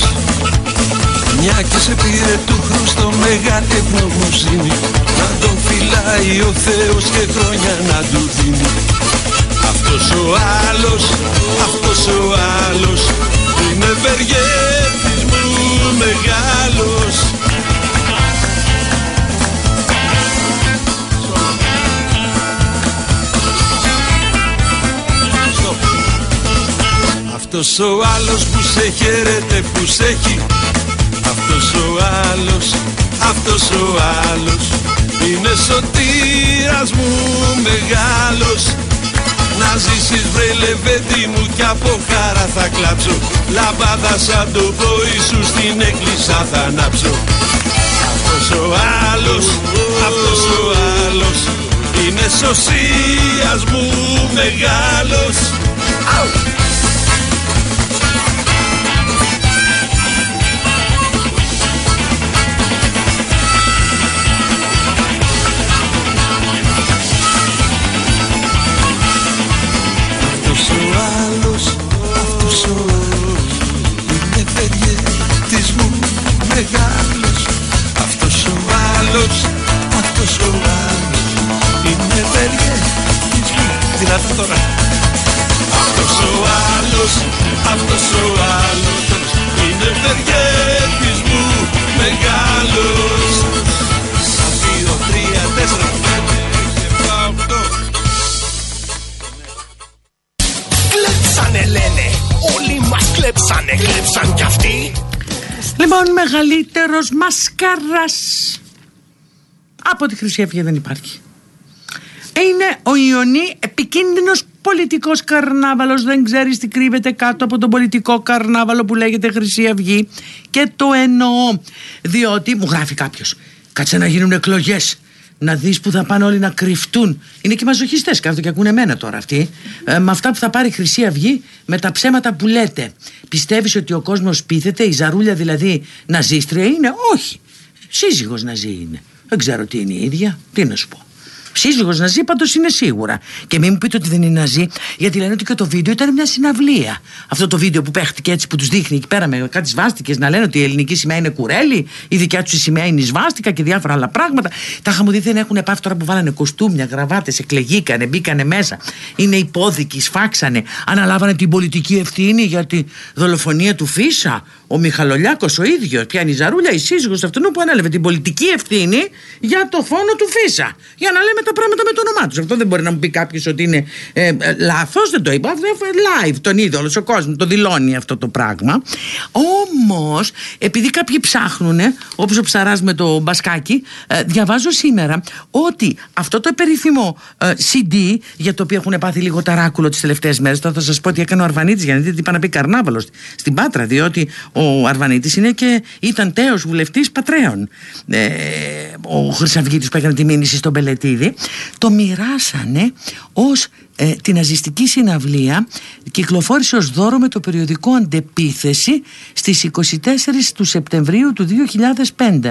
Μια και σε πήρε του χρούστο μεγάλη ευγνωμοσύνη. Να τον φυλάει ο Θεός και χρόνια να του δίνει. Αυτός ο άλλος, αυτός ο άλλος. Είναι ευεργέτης μου μεγάλος Αυτός ο άλλος που σε χαίρεται που σε έχει. Αυτός ο άλλος, αυτός ο άλλος. Είναι σωτήρας μου μεγάλος. Να ζήσεις βρε λεβέντη μου κι από χαρά θα κλάψω. Λαμπάδα σαν το πόη σου στην εκκλησά θα ανάψω. Αυτός ο άλλος, αυτός ο άλλος. Είναι σωσίας μου μεγάλος μεγάλος τώρα. Αυτός ο άλλος, αυτός ο άλλος Είναι περιέργης μου μεγάλος. Δύο, τρία, τέσσερα, πέντε, επτά, οκτώ. Κλέψανε λένε. Όλοι μας κλέψανε. Κλέψαν κι αυτοί. Λοιπόν, μεγαλύτερος μασκάρας από τη Χρυσή Αυγή δεν υπάρχει. Είναι ο Ιωνί επικίνδυνος πολιτικός καρνάβαλος. Δεν ξέρεις τι κρύβεται κάτω από τον πολιτικό καρνάβαλο που λέγεται Χρυσή Αυγή. Και το εννοώ διότι μου γράφει κάποιος κάτσε να γίνουν εκλογές να δεις που θα πάνε όλοι να κρυφτούν είναι και μαζοχιστές κάθονται και ακούνε εμένα τώρα αυτοί. Ε, με αυτά που θα πάρει η Χρυσή Αυγή με τα ψέματα που λέτε. Πιστεύεις ότι ο κόσμος πείθεται η Ζαρούλια δηλαδή ναζίστρια είναι; Όχι. Σύζυγος ναζί είναι. Δεν ξέρω τι είναι η ίδια. Τι να σου πω Σύζυγος Ναζί πάντως είναι σίγουρα. Και μην μου πείτε ότι δεν είναι Ναζί, γιατί λένε ότι και το βίντεο ήταν μια συναυλία. Αυτό το βίντεο που παίχτηκε έτσι που τους δείχνει εκεί πέρα με κάτι σβάστηκες να λένε ότι η ελληνική σημαία είναι κουρέλι, η δικιά τους σημαία είναι η σβάστηκα και διάφορα άλλα πράγματα. Τα χαμουδί δεν έχουν πάθει τώρα που βάλανε κοστούμια, γραβάτες, εκλεγήκανε, μπήκανε μέσα. Είναι υπόδικοι, σφάξανε, αναλάβανε την πολιτική ευθύνη για τη δολοφονία του Φίσα. Ο Μιχαλολιάκος ο ίδιος, πιάνει η Ζαρούλια, η σύζυγος αυτού που ανέλαβε την πολιτική ευθύνη για το φόνο του Φίσα. Για να λέμε τα πράγματα με το όνομά τους. Αυτό δεν μπορεί να μου πει κάποιος ότι είναι ε, ε, λάθος, δεν το είπα. Live τον είδε όλος ο κόσμος, το δηλώνει αυτό το πράγμα. Όμως, επειδή κάποιοι ψάχνουν, όπως ο ψαράς με το μπασκάκι, ε, διαβάζω σήμερα ότι αυτό το περίφημο ε, CD, για το οποίο έχουν πάθει λίγο ταράκουλο τις τελευταίες μέρες, τώρα θα σας πω τι έκανε ο Αρβανίτης, για να δείτε τι είπα να πει Καρνάβαλος στην Πάτρα, διότι ο Αρβανίτης είναι και ήταν τέος βουλευτής πατρέων. Ε, ο Χρυσαυγήτης που έκανε τη μήνυση στον Πελετίδη, το μοιράσανε ως ε, την ναζιστική συναυλία κυκλοφόρησε ως δώρο με το περιοδικό Αντεπίθεση στις 24 του Σεπτεμβρίου του 2005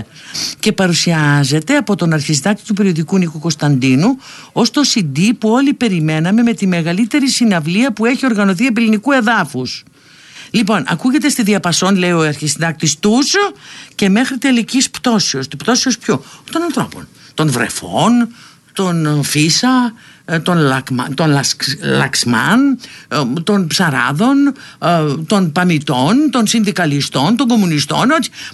και παρουσιάζεται από τον αρχιστάκτη του περιοδικού Νίκο Κωνσταντίνου ως το CD που όλοι περιμέναμε με τη μεγαλύτερη συναυλία που έχει οργανωθεί επί ελληνικού εδάφους. Λοιπόν, ακούγεται στη διαπασόν, λέει ο αρχισυντάκτης τους και μέχρι τελικής πτώσεως. Τη πτώσεως ποιο, των ανθρώπων, των βρεφών, των Φίσα, ε, των, Λακμα, των Λαξμάν, ε, των Ψαράδων, ε, των Παμιτών, των Συνδικαλιστών, των Κομμουνιστών.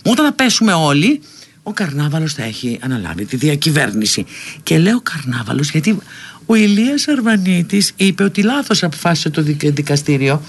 Όταν θα πέσουμε όλοι, ο Καρνάβαλος θα έχει αναλάβει τη διακυβέρνηση. Και λέω Καρνάβαλος γιατί ο Ηλίας Αρβανίτης είπε ότι λάθος αποφάσισε το δικαστήριο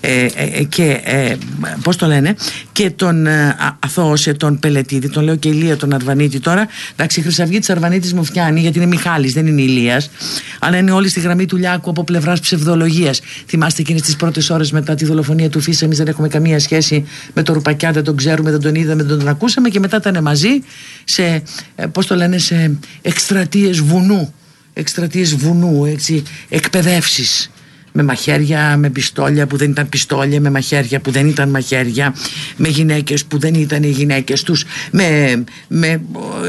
ε, ε, ε, και ε, πώς το λένε και τον ε, αθώωσε τον Πελετίδη τον λέω και Ηλία τον Αρβανίτη τώρα. Εντάξει η Χρυσαυγή Αρβανίτης μου φτιάνει γιατί είναι Μιχάλης δεν είναι Ηλίας αλλά είναι όλοι στη γραμμή του Λιάκου από πλευράς ψευδολογίας. Θυμάστε εκείνες τις πρώτες ώρες μετά τη δολοφονία του Φίσα εμείς δεν έχουμε καμία σχέση με τον Ρουπακιά δεν τον ξέρουμε δεν τον είδαμε δεν τον ακούσαμε και μετά ήταν μαζί σε ε, πώς το λένε σε εκστρατείες βουνού εκστρατείες βουνού έτσι εκπαιδεύσεις με μαχαίρια, με πιστόλια που δεν ήταν πιστόλια, με μαχαίρια που δεν ήταν μαχαίρια, με γυναίκες που δεν ήταν οι γυναίκες τους, με, με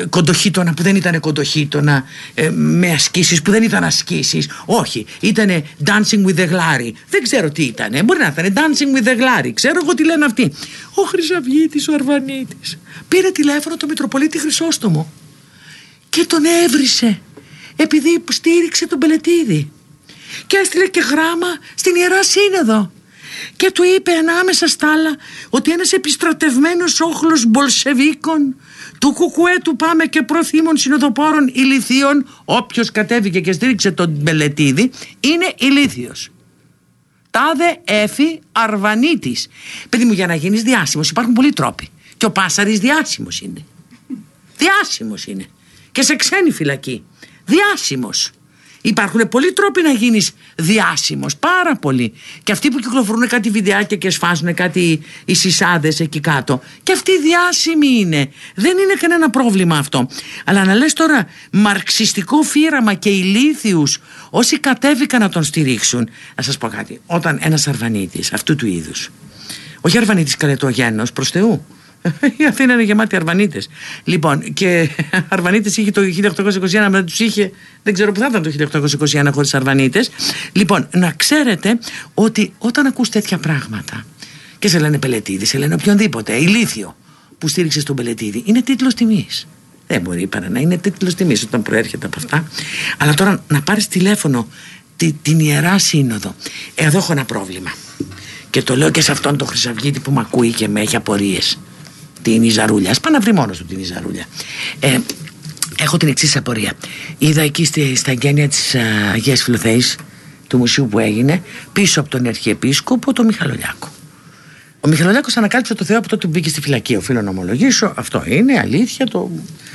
κοντοχύτωνα που δεν ήταν κοντοχύτωνα, ε, με ασκήσεις που δεν ήταν ασκήσεις. Όχι, ήταν dancing with the glory. Δεν ξέρω τι ήταν. Μπορεί να ήταν dancing with the glory. Ξέρω εγώ τι λένε αυτοί. Ο Χρυσαυγίτης, ο Αρβανίτης. Πήρε τηλέφωνο το Μητροπολίτη Χρυσόστομο και τον έβρισε επειδή στήριξε τον Πελετίδη και έστειλε και γράμμα στην Ιερά Σύνοδο και του είπε ανάμεσα στα άλλα ότι ένας επιστρατευμένος όχλος Μπολσεβίκων του κουκουέ του πάμε και προθύμων συνοδοπόρων ηλιθίων όποιος κατέβηκε και στήριξε τον Μπελετίδη είναι ηλίθιος τάδε έφη αρβανίτης. Παιδί μου, για να γίνεις διάσημος υπάρχουν πολλοί τρόποι. Και ο Πάσαρης διάσημος είναι. Διάσημος είναι. Και σε ξένη φυλακή. Διάσημος. Υπάρχουν πολλοί τρόποι να γίνεις διάσημος, πάρα πολλοί. Και αυτοί που κυκλοφορούν κάτι βιντεάκια και σφάζουν κάτι οι σισάδε εκεί κάτω. Και αυτοί διάσημοι είναι. Δεν είναι κανένα πρόβλημα αυτό. Αλλά να λες τώρα μαρξιστικό φύραμα και ηλίθιους όσοι κατέβηκαν να τον στηρίξουν. Να σας πω κάτι. Όταν ένας Αρβανίτης αυτού του είδους, όχι Αρβανίτης καλετογένος προς Θεού, η Αθήνα είναι γεμάτη Αρβανίτες. Λοιπόν, και Αρβανίτες είχε το 1821, αλλά τους είχε. Δεν ξέρω που θα ήταν το 1821 χωρίς Αρβανίτες. Λοιπόν, να ξέρετε ότι όταν ακούς τέτοια πράγματα και σε λένε Πελετίδη, σε λένε οποιονδήποτε, ηλίθιο που στήριξες τον Πελετίδη, είναι τίτλος τιμής. Δεν μπορεί παρά να είναι τίτλος τιμής όταν προέρχεται από αυτά. Αλλά τώρα να πάρεις τηλέφωνο τη, την ιερά σύνοδο. Εδώ έχω ένα πρόβλημα. Και το λέω και σε αυτόν τον Χρυσαυγίτη που με ακούει και με έχει απορίες την Ιζαρούλια. Α πάει να βρει μόνος του την Ιζαρούλια. Ε, έχω την εξής απορία. Είδα εκεί στη, στα εγγένεια της Αγίας Φιλοθέης του μουσείου που έγινε πίσω από τον Αρχιεπίσκοπο τον Μιχαλολιάκο. Ο Μιχαλολιάκος ανακάλυψε το Θεό από τότε που μπήκε στη φυλακή. Οφείλω να ομολογήσω. Αυτό είναι αλήθεια. Το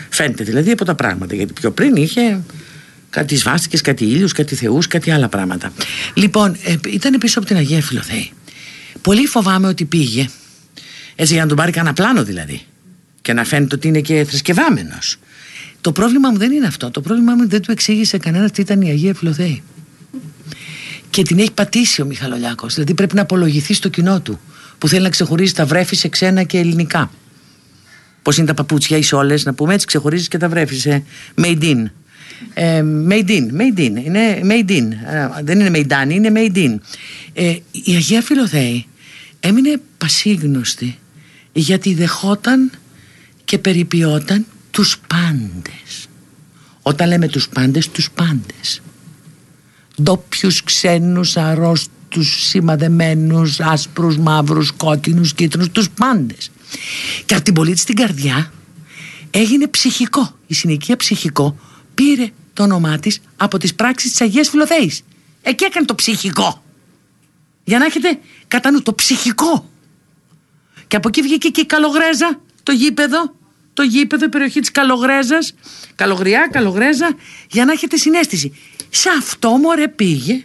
φαίνεται δηλαδή από τα πράγματα. Γιατί πιο πριν είχε κάτι σβάστηκες, κάτι ήλιους, κάτι θεούς, κάτι άλλα πράγματα. Λοιπόν, ε, ήταν πίσω από την Αγία Φιλοθέη. Πολύ φοβάμαι ότι πήγε έτσι για να τον πάρει κανένα πλάνο δηλαδή. Και να φαίνεται ότι είναι και θρησκευάμενος. Το πρόβλημα μου δεν είναι αυτό. Το πρόβλημα μου δεν του εξήγησε κανένας τι ήταν η Αγία Φιλοθέη. Και την έχει πατήσει ο Μιχαλολιάκος. Δηλαδή πρέπει να απολογηθεί στο κοινό του. Που θέλει να ξεχωρίζει τα βρέφη σε ξένα και ελληνικά. Πώς είναι τα παπούτσια, οι όλε, να πούμε έτσι, ξεχωρίζεις και τα βρέφη σε made in. Ε, made in, made in, είναι made in. Ε, δεν είναι made in, είναι made in. Ε, η Αγία Φιλοθέη έμεινε πασίγνωστη γιατί δεχόταν και περιποιόταν τους πάντες. Όταν λέμε τους πάντες τους πάντες. Ντόπιους ξένους αρρώστους σημαδεμένους άσπρους μαύρους κόκκινους κίτρινους τους πάντες. Και από την πολίτη στην καρδιά έγινε ψυχικό. Η συνοικία ψυχικό πήρε το όνομά της από τις πράξεις της Αγίας Φιλοθέης. Εκεί έκανε το ψυχικό. Για να έχετε κατά νου το ψυχικό και από εκεί βγήκε και η Καλογρέζα, το γήπεδο, το γήπεδο, η περιοχή της Καλογρέζας, Καλογριά, Καλογρέζα, για να έχετε συνέστηση. Σε αυτό μωρέ πήγε.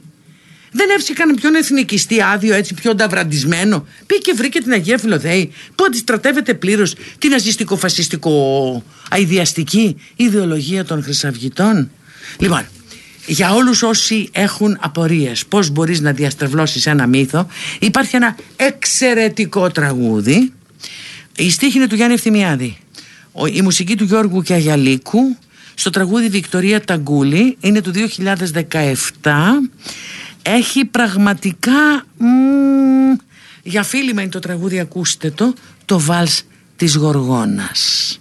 Δεν έβρισκε κανένα ποιον εθνικιστή άδειο, έτσι πιο νταβραντισμένο. Πήγε και βρήκε την Αγία Φιλοθέη, που αντιστρατεύεται πλήρως την ναζιστικο-φασιστικο αειδιαστική ιδεολογία των Χρυσαυγητών. Λοιπόν, για όλους όσοι έχουν απορίες πώς μπορείς να διαστρεβλώσεις ένα μύθο υπάρχει ένα εξαιρετικό τραγούδι. Η στίχη είναι του Γιάννη Ευθυμιάδη. Η μουσική του Γιώργου Κιαγιαλίκου στο τραγούδι Βικτωρία Ταγκούλη είναι του 2017 έχει πραγματικά μ, για φίλημα είναι το τραγούδι ακούστε το το βάλς της Γοργόνας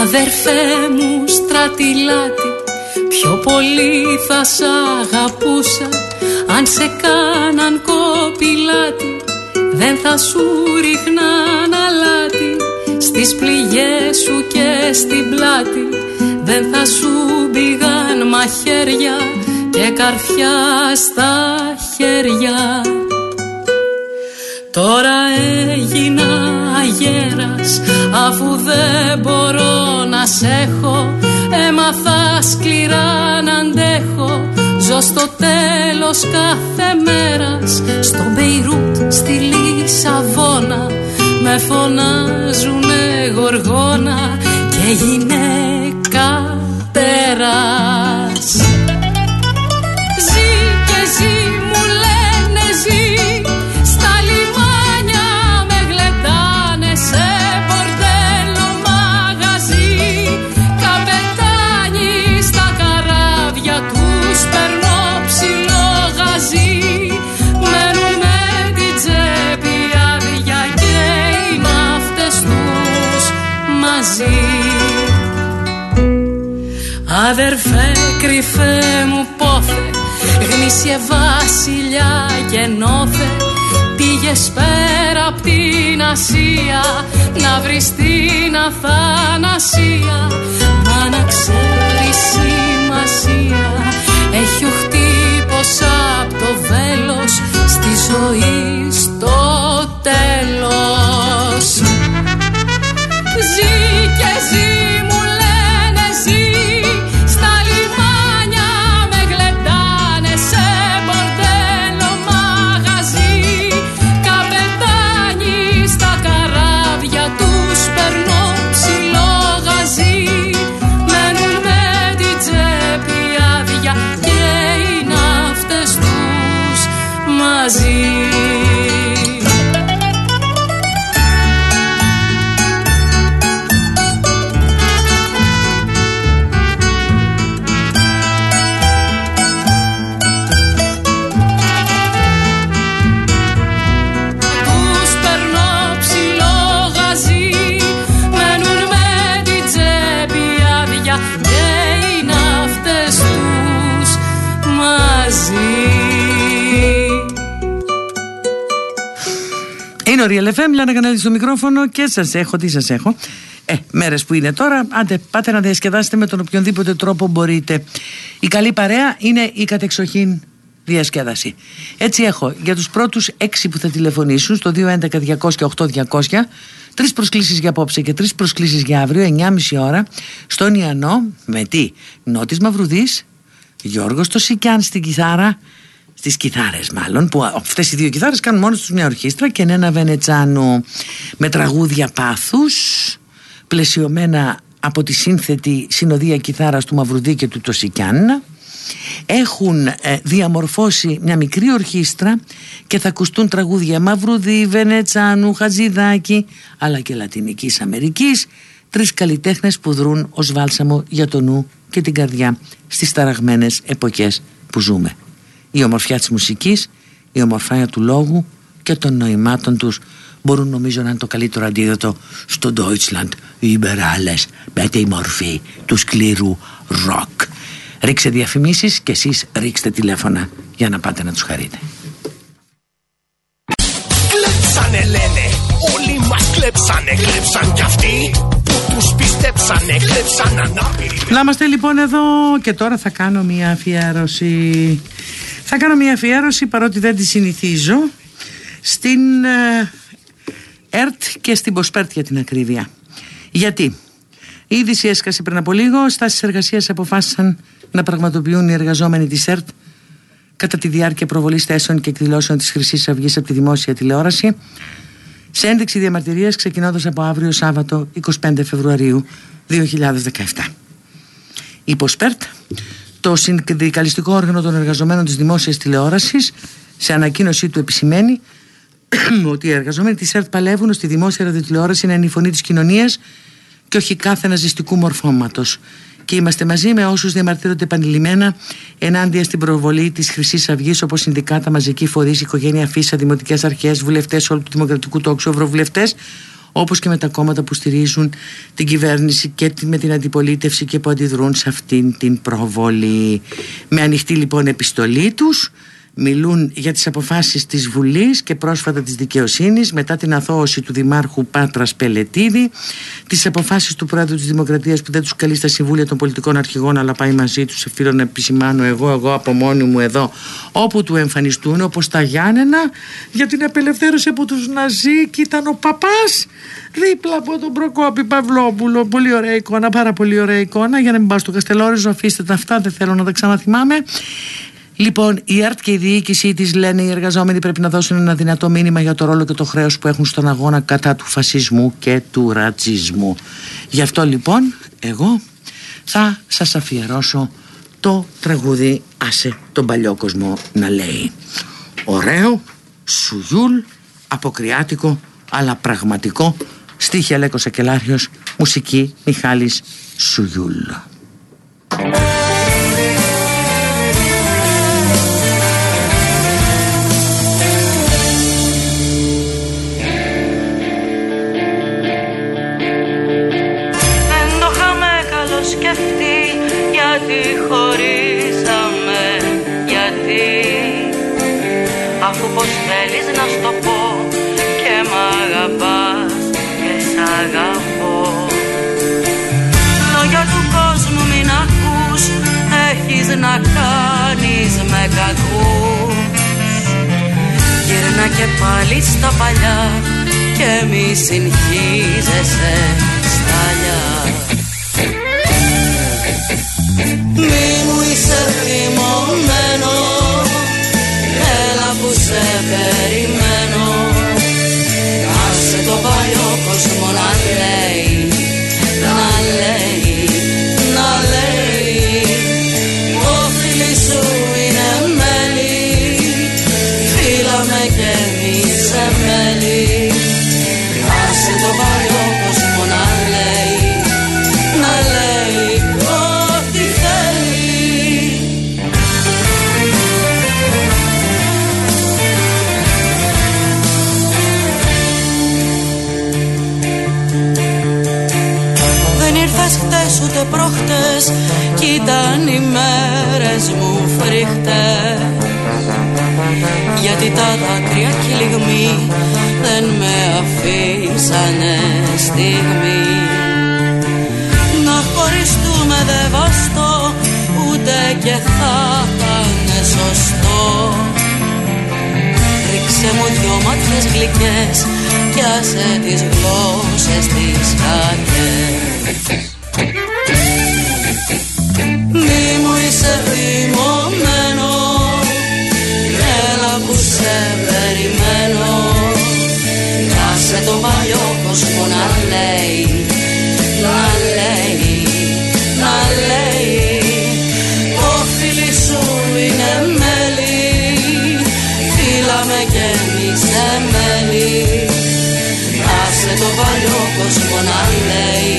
Αδερφέ μου στρατιλάτη Πιο πολύ θα σ' αγαπούσα. Αν σε κάναν κοπηλάτη Δεν θα σου ρίχναν αλάτι. Στις πληγές σου και στην πλάτη Δεν θα σου μπηγαν μαχαίρια Και καρφιά στα χέρια Τώρα έγινα αγέρας Αφού δεν μπορώ να σ' έχω. Έμαθα σκληρά να αντέχω Ζω στο τέλος κάθε μέρας. Στο Μπεϊρούτ, στη Λισαβόνα Με φωνάζουνε γοργόνα Και γυναίκα τέρας Αδερφέ κρυφέ μου πόθε Γνήσιε βασιλιά και νόθε Πήγες πέρα απ' την Ασία να βρεις την αθανασία. Μα να ξέρεις σημασία έχει ο χτύπος απ' το βέλος στη ζωή στο τέλος. Ζει και ζει Real FM, Λάνα Κανέλη στο μικρόφωνο και σας έχω, τι σας έχω. Ε, μέρες που είναι τώρα, άντε πάτε να διασκεδάσετε με τον οποιονδήποτε τρόπο μπορείτε. Η καλή παρέα είναι η κατεξοχήν διασκέδαση. Έτσι έχω για τους πρώτους έξι που θα τηλεφωνήσουν στο 211 200 και 8200 τρεις προσκλήσεις για απόψε και τρεις προσκλήσεις για αύριο 9.30 ώρα στον Ιαννό με τι; Νότης Μαυρουδής Γιώργος το Σικιάν στην κιθάρα στις κιθάρες μάλλον που αυτές οι δύο κιθάρες κάνουν μόνο τους μια ορχήστρα και ένα Βενετσάνου με τραγούδια πάθους πλαισιωμένα από τη σύνθετη συνοδεία κιθάρας του Μαυρουδή και του Τωσικιάν. Έχουν ε, διαμορφώσει μια μικρή ορχήστρα και θα ακουστούν τραγούδια Μαυρουδή, Βενετσάνου, Χατζηδάκη αλλά και Λατινικής Αμερικής. Τρεις καλλιτέχνες που δρούν ως βάλσαμο για το νου και την καρδιά στις ταραγμένες εποχές που ζούμε η ομορφιά της μουσικής, η ομορφιά του λόγου και των νοημάτων τους μπορούν νομίζω να είναι το καλύτερο αντίδοτο στο Deutschland über alles με τη μορφή του σκληρού ροκ. Ρίξε διαφημίσεις και εσείς ρίξτε τηλέφωνα για να πάτε να τους χαρείτε. Κλέψανε λένε, όλοι μας κλέψανε, κλέψαν κι αυτοί που τους πιστέψανε, κλέψαν ανάπηροι. Να είμαστε λοιπόν εδώ και τώρα θα κάνω μια αφιέρωση. Θα κάνω μια αφιέρωση παρότι δεν τη συνηθίζω στην ε, ΕΡΤ και στην Ποσπέρτ για την ακρίβεια. Γιατί; Η είδηση έσκασε πριν από λίγο, στάσεις εργασίας αποφάσισαν να πραγματοποιούν οι εργαζόμενοι της ΕΡΤ κατά τη διάρκεια προβολής θέσεων και εκδηλώσεων της Χρυσής Αυγής από τη δημόσια τηλεόραση σε ένδειξη διαμαρτυρίας ξεκινώντας από αύριο Σάββατο 25 Φεβρουαρίου 2017. Η Ποσπέρτ, το συνδικαλιστικό όργανο των εργαζομένων της δημόσιας τηλεόρασης, σε ανακοίνωσή του επισημαίνει ότι οι εργαζόμενοι της ΕΡΤ παλεύουν στη δημόσια ραδιοτηλεόραση να είναι η φωνή της κοινωνίας και όχι κάθε ναζιστικού μορφώματος. Και είμαστε μαζί με όσους διαμαρτύρονται επανειλημμένα ενάντια στην προβολή της Χρυσής Αυγής, όπως συνδικάτα, μαζική φορείς, οικογένεια φύσα, δημοτικές αρχές, βουλευτές όλου του Δημοκρατικού Τόξου, ευρωβουλευτές, όπως και με τα κόμματα που στηρίζουν την κυβέρνηση και με την αντιπολίτευση και που αντιδρούν σε αυτήν την προβολή. Με ανοιχτή λοιπόν επιστολή τους μιλούν για τις αποφάσεις της Βουλής και πρόσφατα της δικαιοσύνης μετά την αθώωση του Δημάρχου Πάτρας Πελετίδη τις αποφάσεις του Πρόεδρου της Δημοκρατίας που δεν τους καλεί στα Συμβούλια των Πολιτικών Αρχηγών αλλά πάει μαζί τους οφείλω να επισημάνω εγώ, εγώ από μόνη μου εδώ όπου του εμφανιστούν όπως τα Γιάννενα για την απελευθέρωση από τους Ναζί και ήταν ο παπάς δίπλα από τον Προκόπη Παυλόπουλο. Πολύ ωραία εικόνα, πάρα πολύ ωραία εικόνα. Για να μην πάω στο Καστελόριζο αφήστε τα αυτά δεν θέλω να τα ξαναθυμάμαι Λοιπόν, η ΕΡΤ και η διοίκησή της λένε οι εργαζόμενοι πρέπει να δώσουν ένα δυνατό μήνυμα για το ρόλο και το χρέος που έχουν στον αγώνα κατά του φασισμού και του ρατσισμού. Γι' αυτό λοιπόν, εγώ θα σας αφιερώσω το τραγούδι «Άσε τον παλιό κόσμο να λέει». Ωραίο, σουγιούλ, αποκριάτικο, αλλά πραγματικό, στίχη Αλέκος Ακελάριος, μουσική Μιχάλης Σουγιούλ. Και πάλι στα παλιά και μη συγχύζεσαι στάλια ήταν οι μέρες μου φρικτές. Γιατί τα δάκρυα και οι λιγμοί Δεν με αφήσανε στιγμή. Να χωριστούμε δεν βαστώ Ούτε και θα ήταν σωστό. Ρίξε μου δυο μάτιες γλυκές Κι άσε τις γλώσσες τις κακές. Μη μου είσαι θυμωμένο. Έλα που σε περιμένω. Κάσε το παλιό κόσμο να λέει Να λέει, να λέει. Το φίλι σου είναι μέλι Φίλα με και μη σε μέλι Άσε το παλιό κόσμο να λέει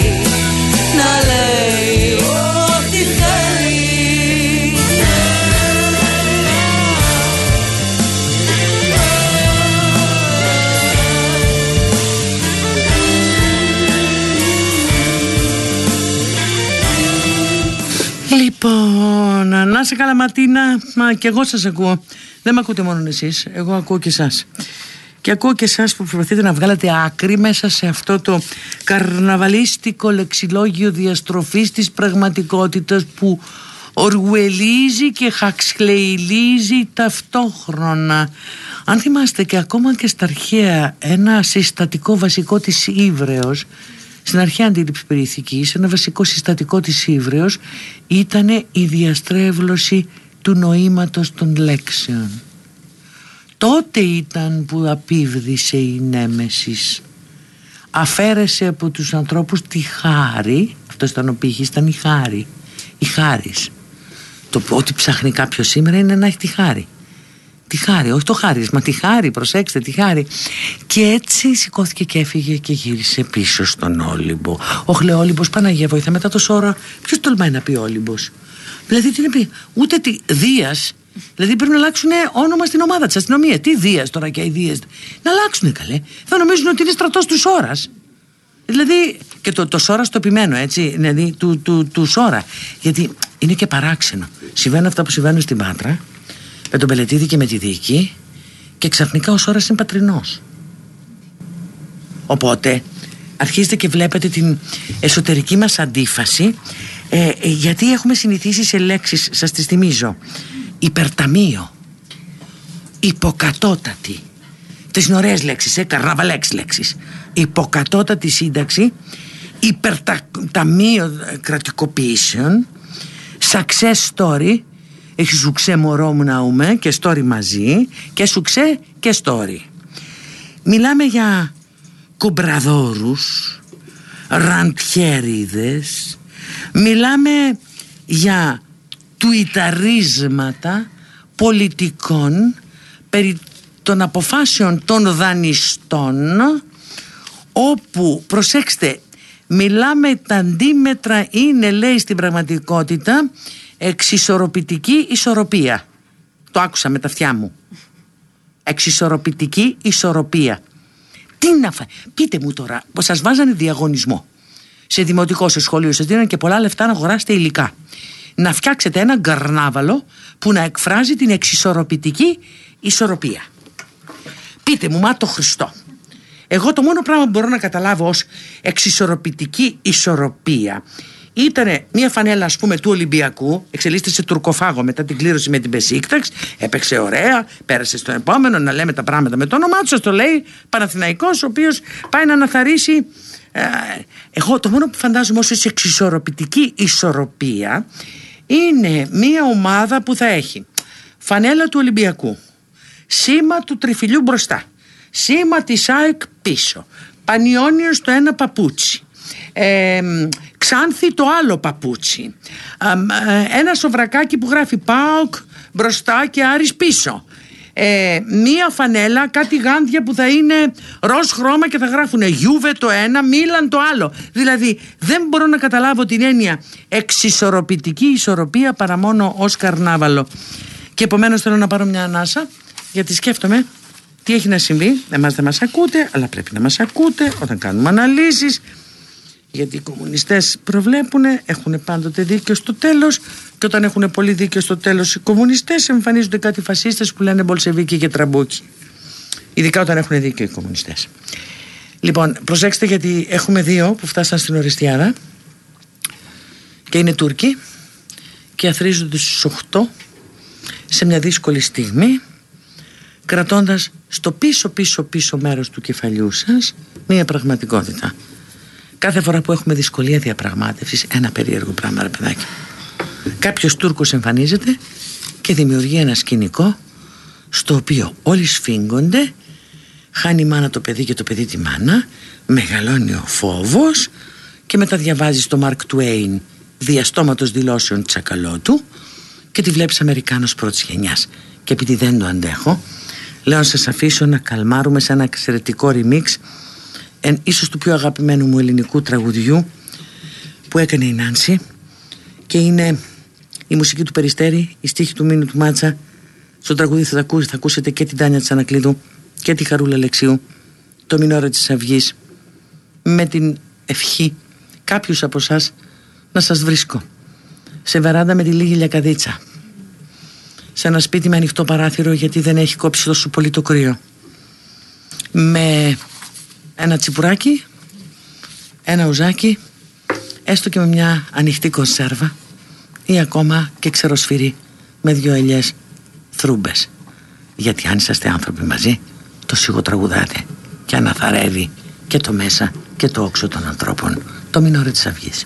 να σε καλά Ματίνα, μα και εγώ σας ακούω. Δεν με ακούτε μόνο εσείς, εγώ ακούω και εσάς. Και ακούω και εσάς που προσπαθείτε να βγάλετε άκρη μέσα σε αυτό το καρναβαλίστικο λεξιλόγιο διαστροφής της πραγματικότητας που οργουελίζει και χαξλεϊλίζει ταυτόχρονα. Αν θυμάστε και ακόμα και στα αρχαία ένα συστατικό βασικό της ύβρεως στην αρχαία αντίληψη περιηθικής ένα βασικό συστατικό της ύβρεως ήταν η διαστρέβλωση του νοήματος των λέξεων. Τότε ήταν που απίβδησε η νέμεσης. Αφαίρεσε από τους ανθρώπους τη χάρη αυτός ήταν ο πύχης, ήταν η χάρη η χάρης. Το ότι ψάχνει κάποιος σήμερα είναι να έχει τη χάρη τη χάρη, όχι το χάρισμα, τη χάρη, προσέξτε τη χάρη. Και έτσι σηκώθηκε και έφυγε και γύρισε πίσω στον Όλυμπο. Ο Χλεόλυμπος, Παναγία βοηθά, μετά το σώρο, ποιος τολμάει να πει Όλυμπος. Δηλαδή τι να πει, ούτε τη Δίας, δηλαδή πρέπει να αλλάξουν όνομα στην ομάδα της αστυνομία. Τι Δίας τώρα και οι Δίες; Να αλλάξουν καλέ. Θα νομίζουν ότι είναι στρατός του Σόρας. Δηλαδή και το, το Σόρα το επιμένω έτσι, δηλαδή του, του, του Σόρα. Γιατί είναι και παράξενο. Συμβαίνουν αυτά που συμβαίνουν στην Πάτρα με τον Πελετήδη και με τη δίκη και ξαφνικά ο Σόρας είναι πατρινός. Οπότε αρχίζετε και βλέπετε την εσωτερική μας αντίφαση. Ε, ε, γιατί έχουμε συνηθίσει σε λέξεις, σας τις θυμίζω, υπερταμείο, υποκατώτατη, τις είναι ωραίες λέξεις, ε, καρναβαλέξ λέξεις, υποκατώτατη σύνταξη, υπερταμείο κρατικοποιήσεων, success story, έχει σουξέ μωρό μου να ούμε και story μαζί και σουξέ και story. Μιλάμε για κομπραδόρους, ραντιέριδες, μιλάμε για τουιταρίσματα πολιτικών περί των αποφάσεων των δανειστών όπου, προσέξτε, μιλάμε τα αντίμετρα είναι λέει στην πραγματικότητα εξισορροπητική ισορροπία. Το άκουσα με τα αυτιά μου. Εξισορροπητική ισορροπία. Τι να φα... Πείτε μου τώρα, πως σας βάζανε διαγωνισμό. Σε δημοτικό, σε σχολείο, σας δίνανε και πολλά λεφτά να αγοράσετε υλικά. Να φτιάξετε ένα γκαρνάβαλο που να εκφράζει την εξισορροπητική ισορροπία. Πείτε μου, μα το Χριστό. Εγώ το μόνο πράγμα που μπορώ να καταλάβω ως εξισορροπητική ισορροπία ήταν μια φανέλα ας πούμε του Ολυμπιακού εξελίσσεται σε τουρκοφάγο μετά την κλήρωση με την Πεσίκταξ έπαιξε ωραία, πέρασε στο επόμενο να λέμε τα πράγματα με το όνομά του το λέει Παναθηναϊκός ο οποίος πάει να αναθαρίσει ε, εγώ το μόνο που φαντάζομαι ως εξισορροπητική ισορροπία είναι μια ομάδα που θα έχει φανέλα του Ολυμπιακού σήμα του τριφυλιού μπροστά σήμα της ΑΕΚ πίσω πανιόνιος στο ένα παπούτσι ε, Ξάνθη το άλλο παπούτσι ε, ένα σοβρακάκι που γράφει ΠΑΟΚ μπροστά και Άρης πίσω ε, μία φανέλα, κάτι γάντια που θα είναι ροζ χρώμα και θα γράφουν Γιούβε το ένα, Μίλαν το άλλο. Δηλαδή δεν μπορώ να καταλάβω την έννοια εξισορροπητική ισορροπία παρά μόνο ως καρνάβαλο. Και επομένως θέλω να πάρω μια ανάσα γιατί σκέφτομαι τι έχει να συμβεί. Εμάς δεν μας ακούτε, αλλά πρέπει να μας ακούτε όταν κάνουμε αναλύσεις γιατί οι κομμουνιστές προβλέπουν, έχουν πάντοτε δίκιο στο τέλος και όταν έχουν πολύ δίκιο στο τέλος οι κομμουνιστές εμφανίζονται κάτι φασίστες που λένε Μπολσεβίκη και Τραμπούκι. Ειδικά όταν έχουν δίκιο οι κομμουνιστές. Λοιπόν, προσέξτε γιατί έχουμε δύο που φτάσαν στην Οριστιάδα και είναι Τούρκοι και αθρίζονται στους 8 σε μια δύσκολη στιγμή κρατώντας στο πίσω πίσω πίσω μέρος του κεφαλιού σας μια πραγματικότητα Κάθε φορά που έχουμε δυσκολία διαπραγμάτευσης, ένα περίεργο πράγμα, ρε παιδάκι. Κάποιος Τούρκος εμφανίζεται και δημιουργεί ένα σκηνικό στο οποίο όλοι σφίγγονται, χάνει η μάνα το παιδί και το παιδί τη μάνα, μεγαλώνει ο φόβος και μετά διαβάζει το Μαρκ Τουέιν διαστόματος δηλώσεων τσακαλώτου και τη βλέπεις Αμερικάνος πρώτης γενιάς και επειδή δεν το αντέχω λέω να σας αφήσω να καλμάρουμε σε ένα εξαιρετικό remix εν, ίσως του πιο αγαπημένου μου ελληνικού τραγουδιού που έκανε η Νάνση και είναι η μουσική του Περιστέρη, η στίχη του Μίνου του Μάτσα. Στο τραγούδι θα, θα ακούσετε και την Τάνια της Ανακλήδου και τη Χαρούλα Λεξίου το Μινόρα της Αυγής. Με την ευχή κάποιους από εσάς να σας βρίσκω σε βεράντα με τη λίγη λιακαδίτσα. Σε ένα σπίτι με ανοιχτό παράθυρο γιατί δεν έχει κόψει τόσο πολύ το κρύο. Με ένα τσιπουράκι, ένα ουζάκι, έστω και με μια ανοιχτή κονσέρβα ή ακόμα και ξεροσφυρί με δυο ελιές θρούμπες. Γιατί αν είσαστε άνθρωποι μαζί, το σιγοτραγουδάτε και αναθαρεύει και το μέσα και το όξο των ανθρώπων, το μινόρε της αυγής.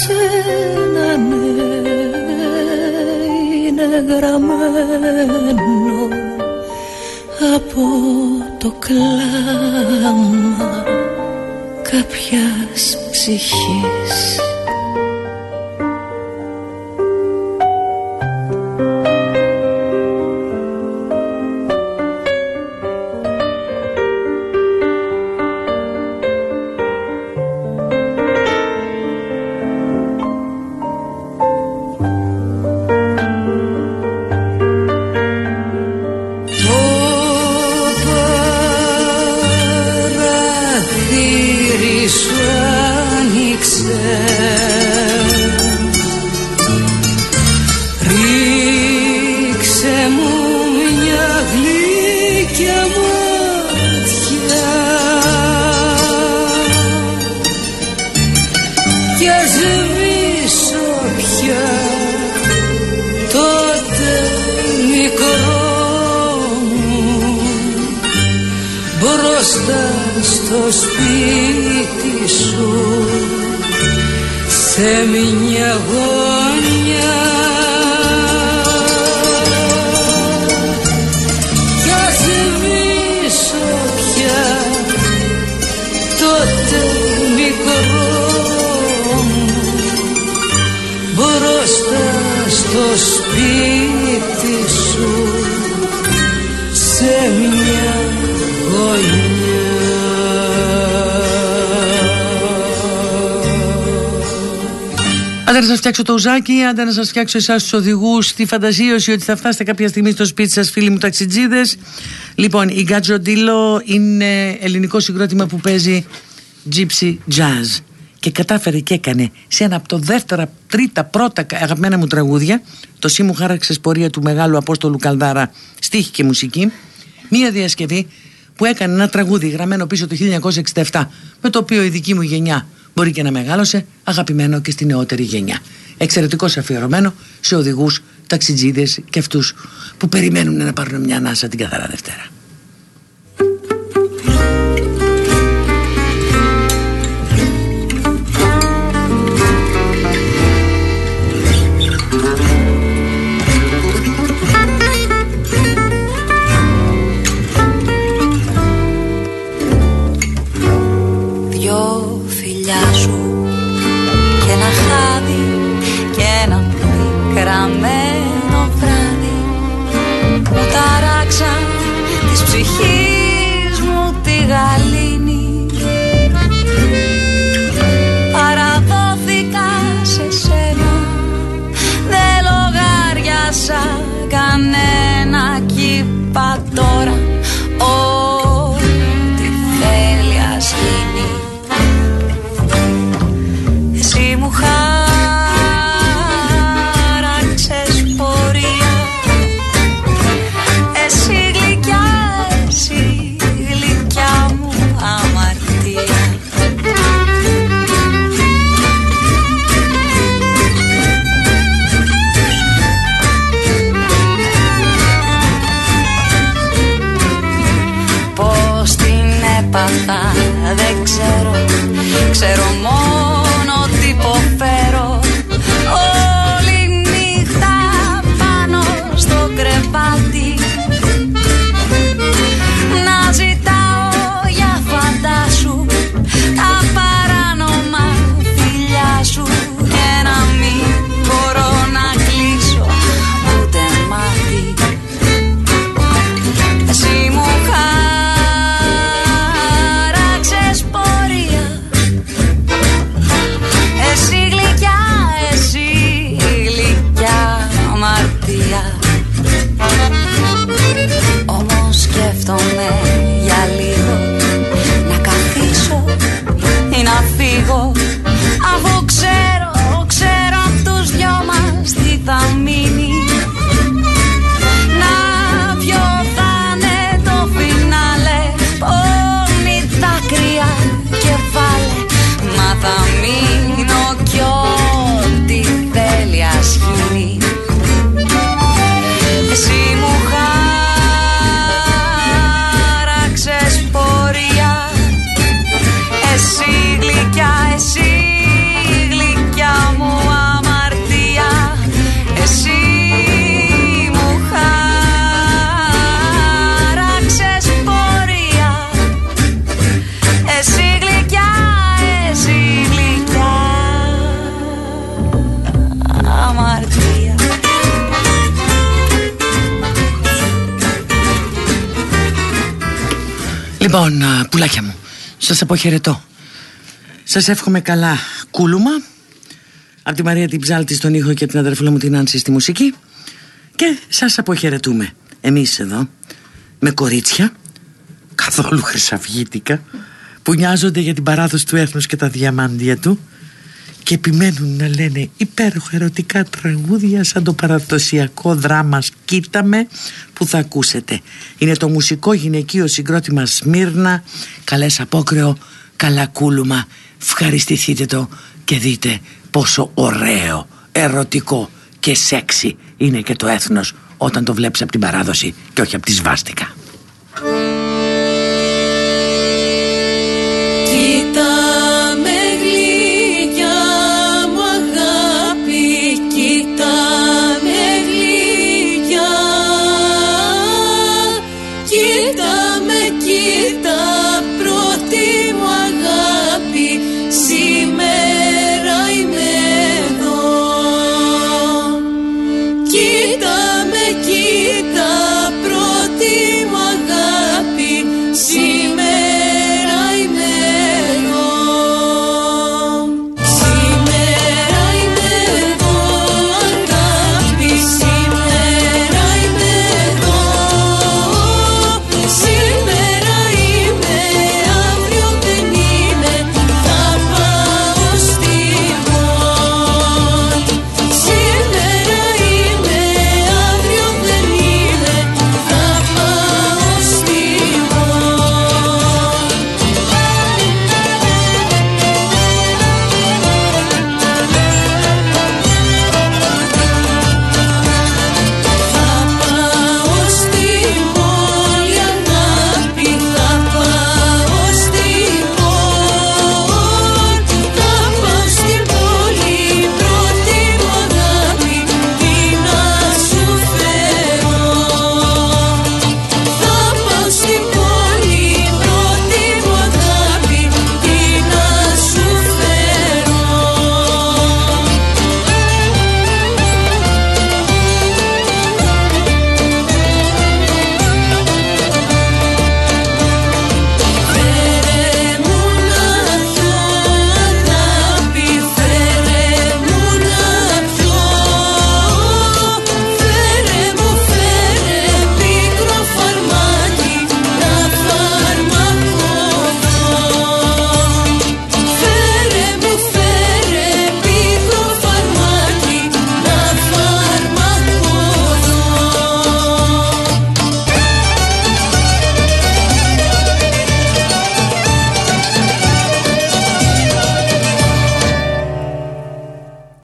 σένα ναι είναι γραμμένο από το κλάμα κάποιας ψυχής φτιάξω το ουζάκι, άντε να σας φτιάξω εσάς τους οδηγούς στη φαντασίωση ότι θα φτάσετε κάποια στιγμή στο σπίτι σας, φίλοι μου ταξιτζίδες. Λοιπόν, η Γκατζοντήλο είναι ελληνικό συγκρότημα που παίζει gypsy jazz. Και κατάφερε και έκανε σε ένα από το δεύτερα, τρίτα, πρώτα αγαπημένα μου τραγούδια, το Σίμου χάραξε πορεία του μεγάλου Απόστολου Καλδάρα, στίχη και μουσική, μία διασκευή που έκανε ένα τραγούδι γραμμένο πίσω το 1967, με το οποίο η δική μου γενιά μπορεί και να μεγάλωσε, αγαπημένο και στη νεότερη γενιά. Εξαιρετικώς αφιερωμένο σε οδηγούς, ταξιτζίδες και αυτούς που περιμένουν να πάρουν μια ανάσα την καθαρά Δευτέρα. Λοιπόν, α, πουλάκια μου, σας αποχαιρετώ. Σας εύχομαι καλά κούλουμα. Από τη Μαρία την Ψάλτη στον ήχο και την αδερφούλα μου την Άνση στη μουσική. Και σας αποχαιρετούμε. Εμείς εδώ, με κορίτσια, καθόλου χρυσαυγήτικα, που νοιάζονται για την παράδοση του έθνους και τα διαμάντια του και επιμένουν να λένε υπέροχα ερωτικά τραγούδια σαν το παραδοσιακό δράμα «Κοίτα με» που θα ακούσετε. Είναι το μουσικό γυναικείο συγκρότημα Σμύρνα, καλές απόκρεο, καλά κούλουμα. Ευχαριστηθείτε το και δείτε πόσο ωραίο, ερωτικό και σεξι είναι και το έθνος όταν το βλέπεις από την παράδοση και όχι από τη σβάστηκα.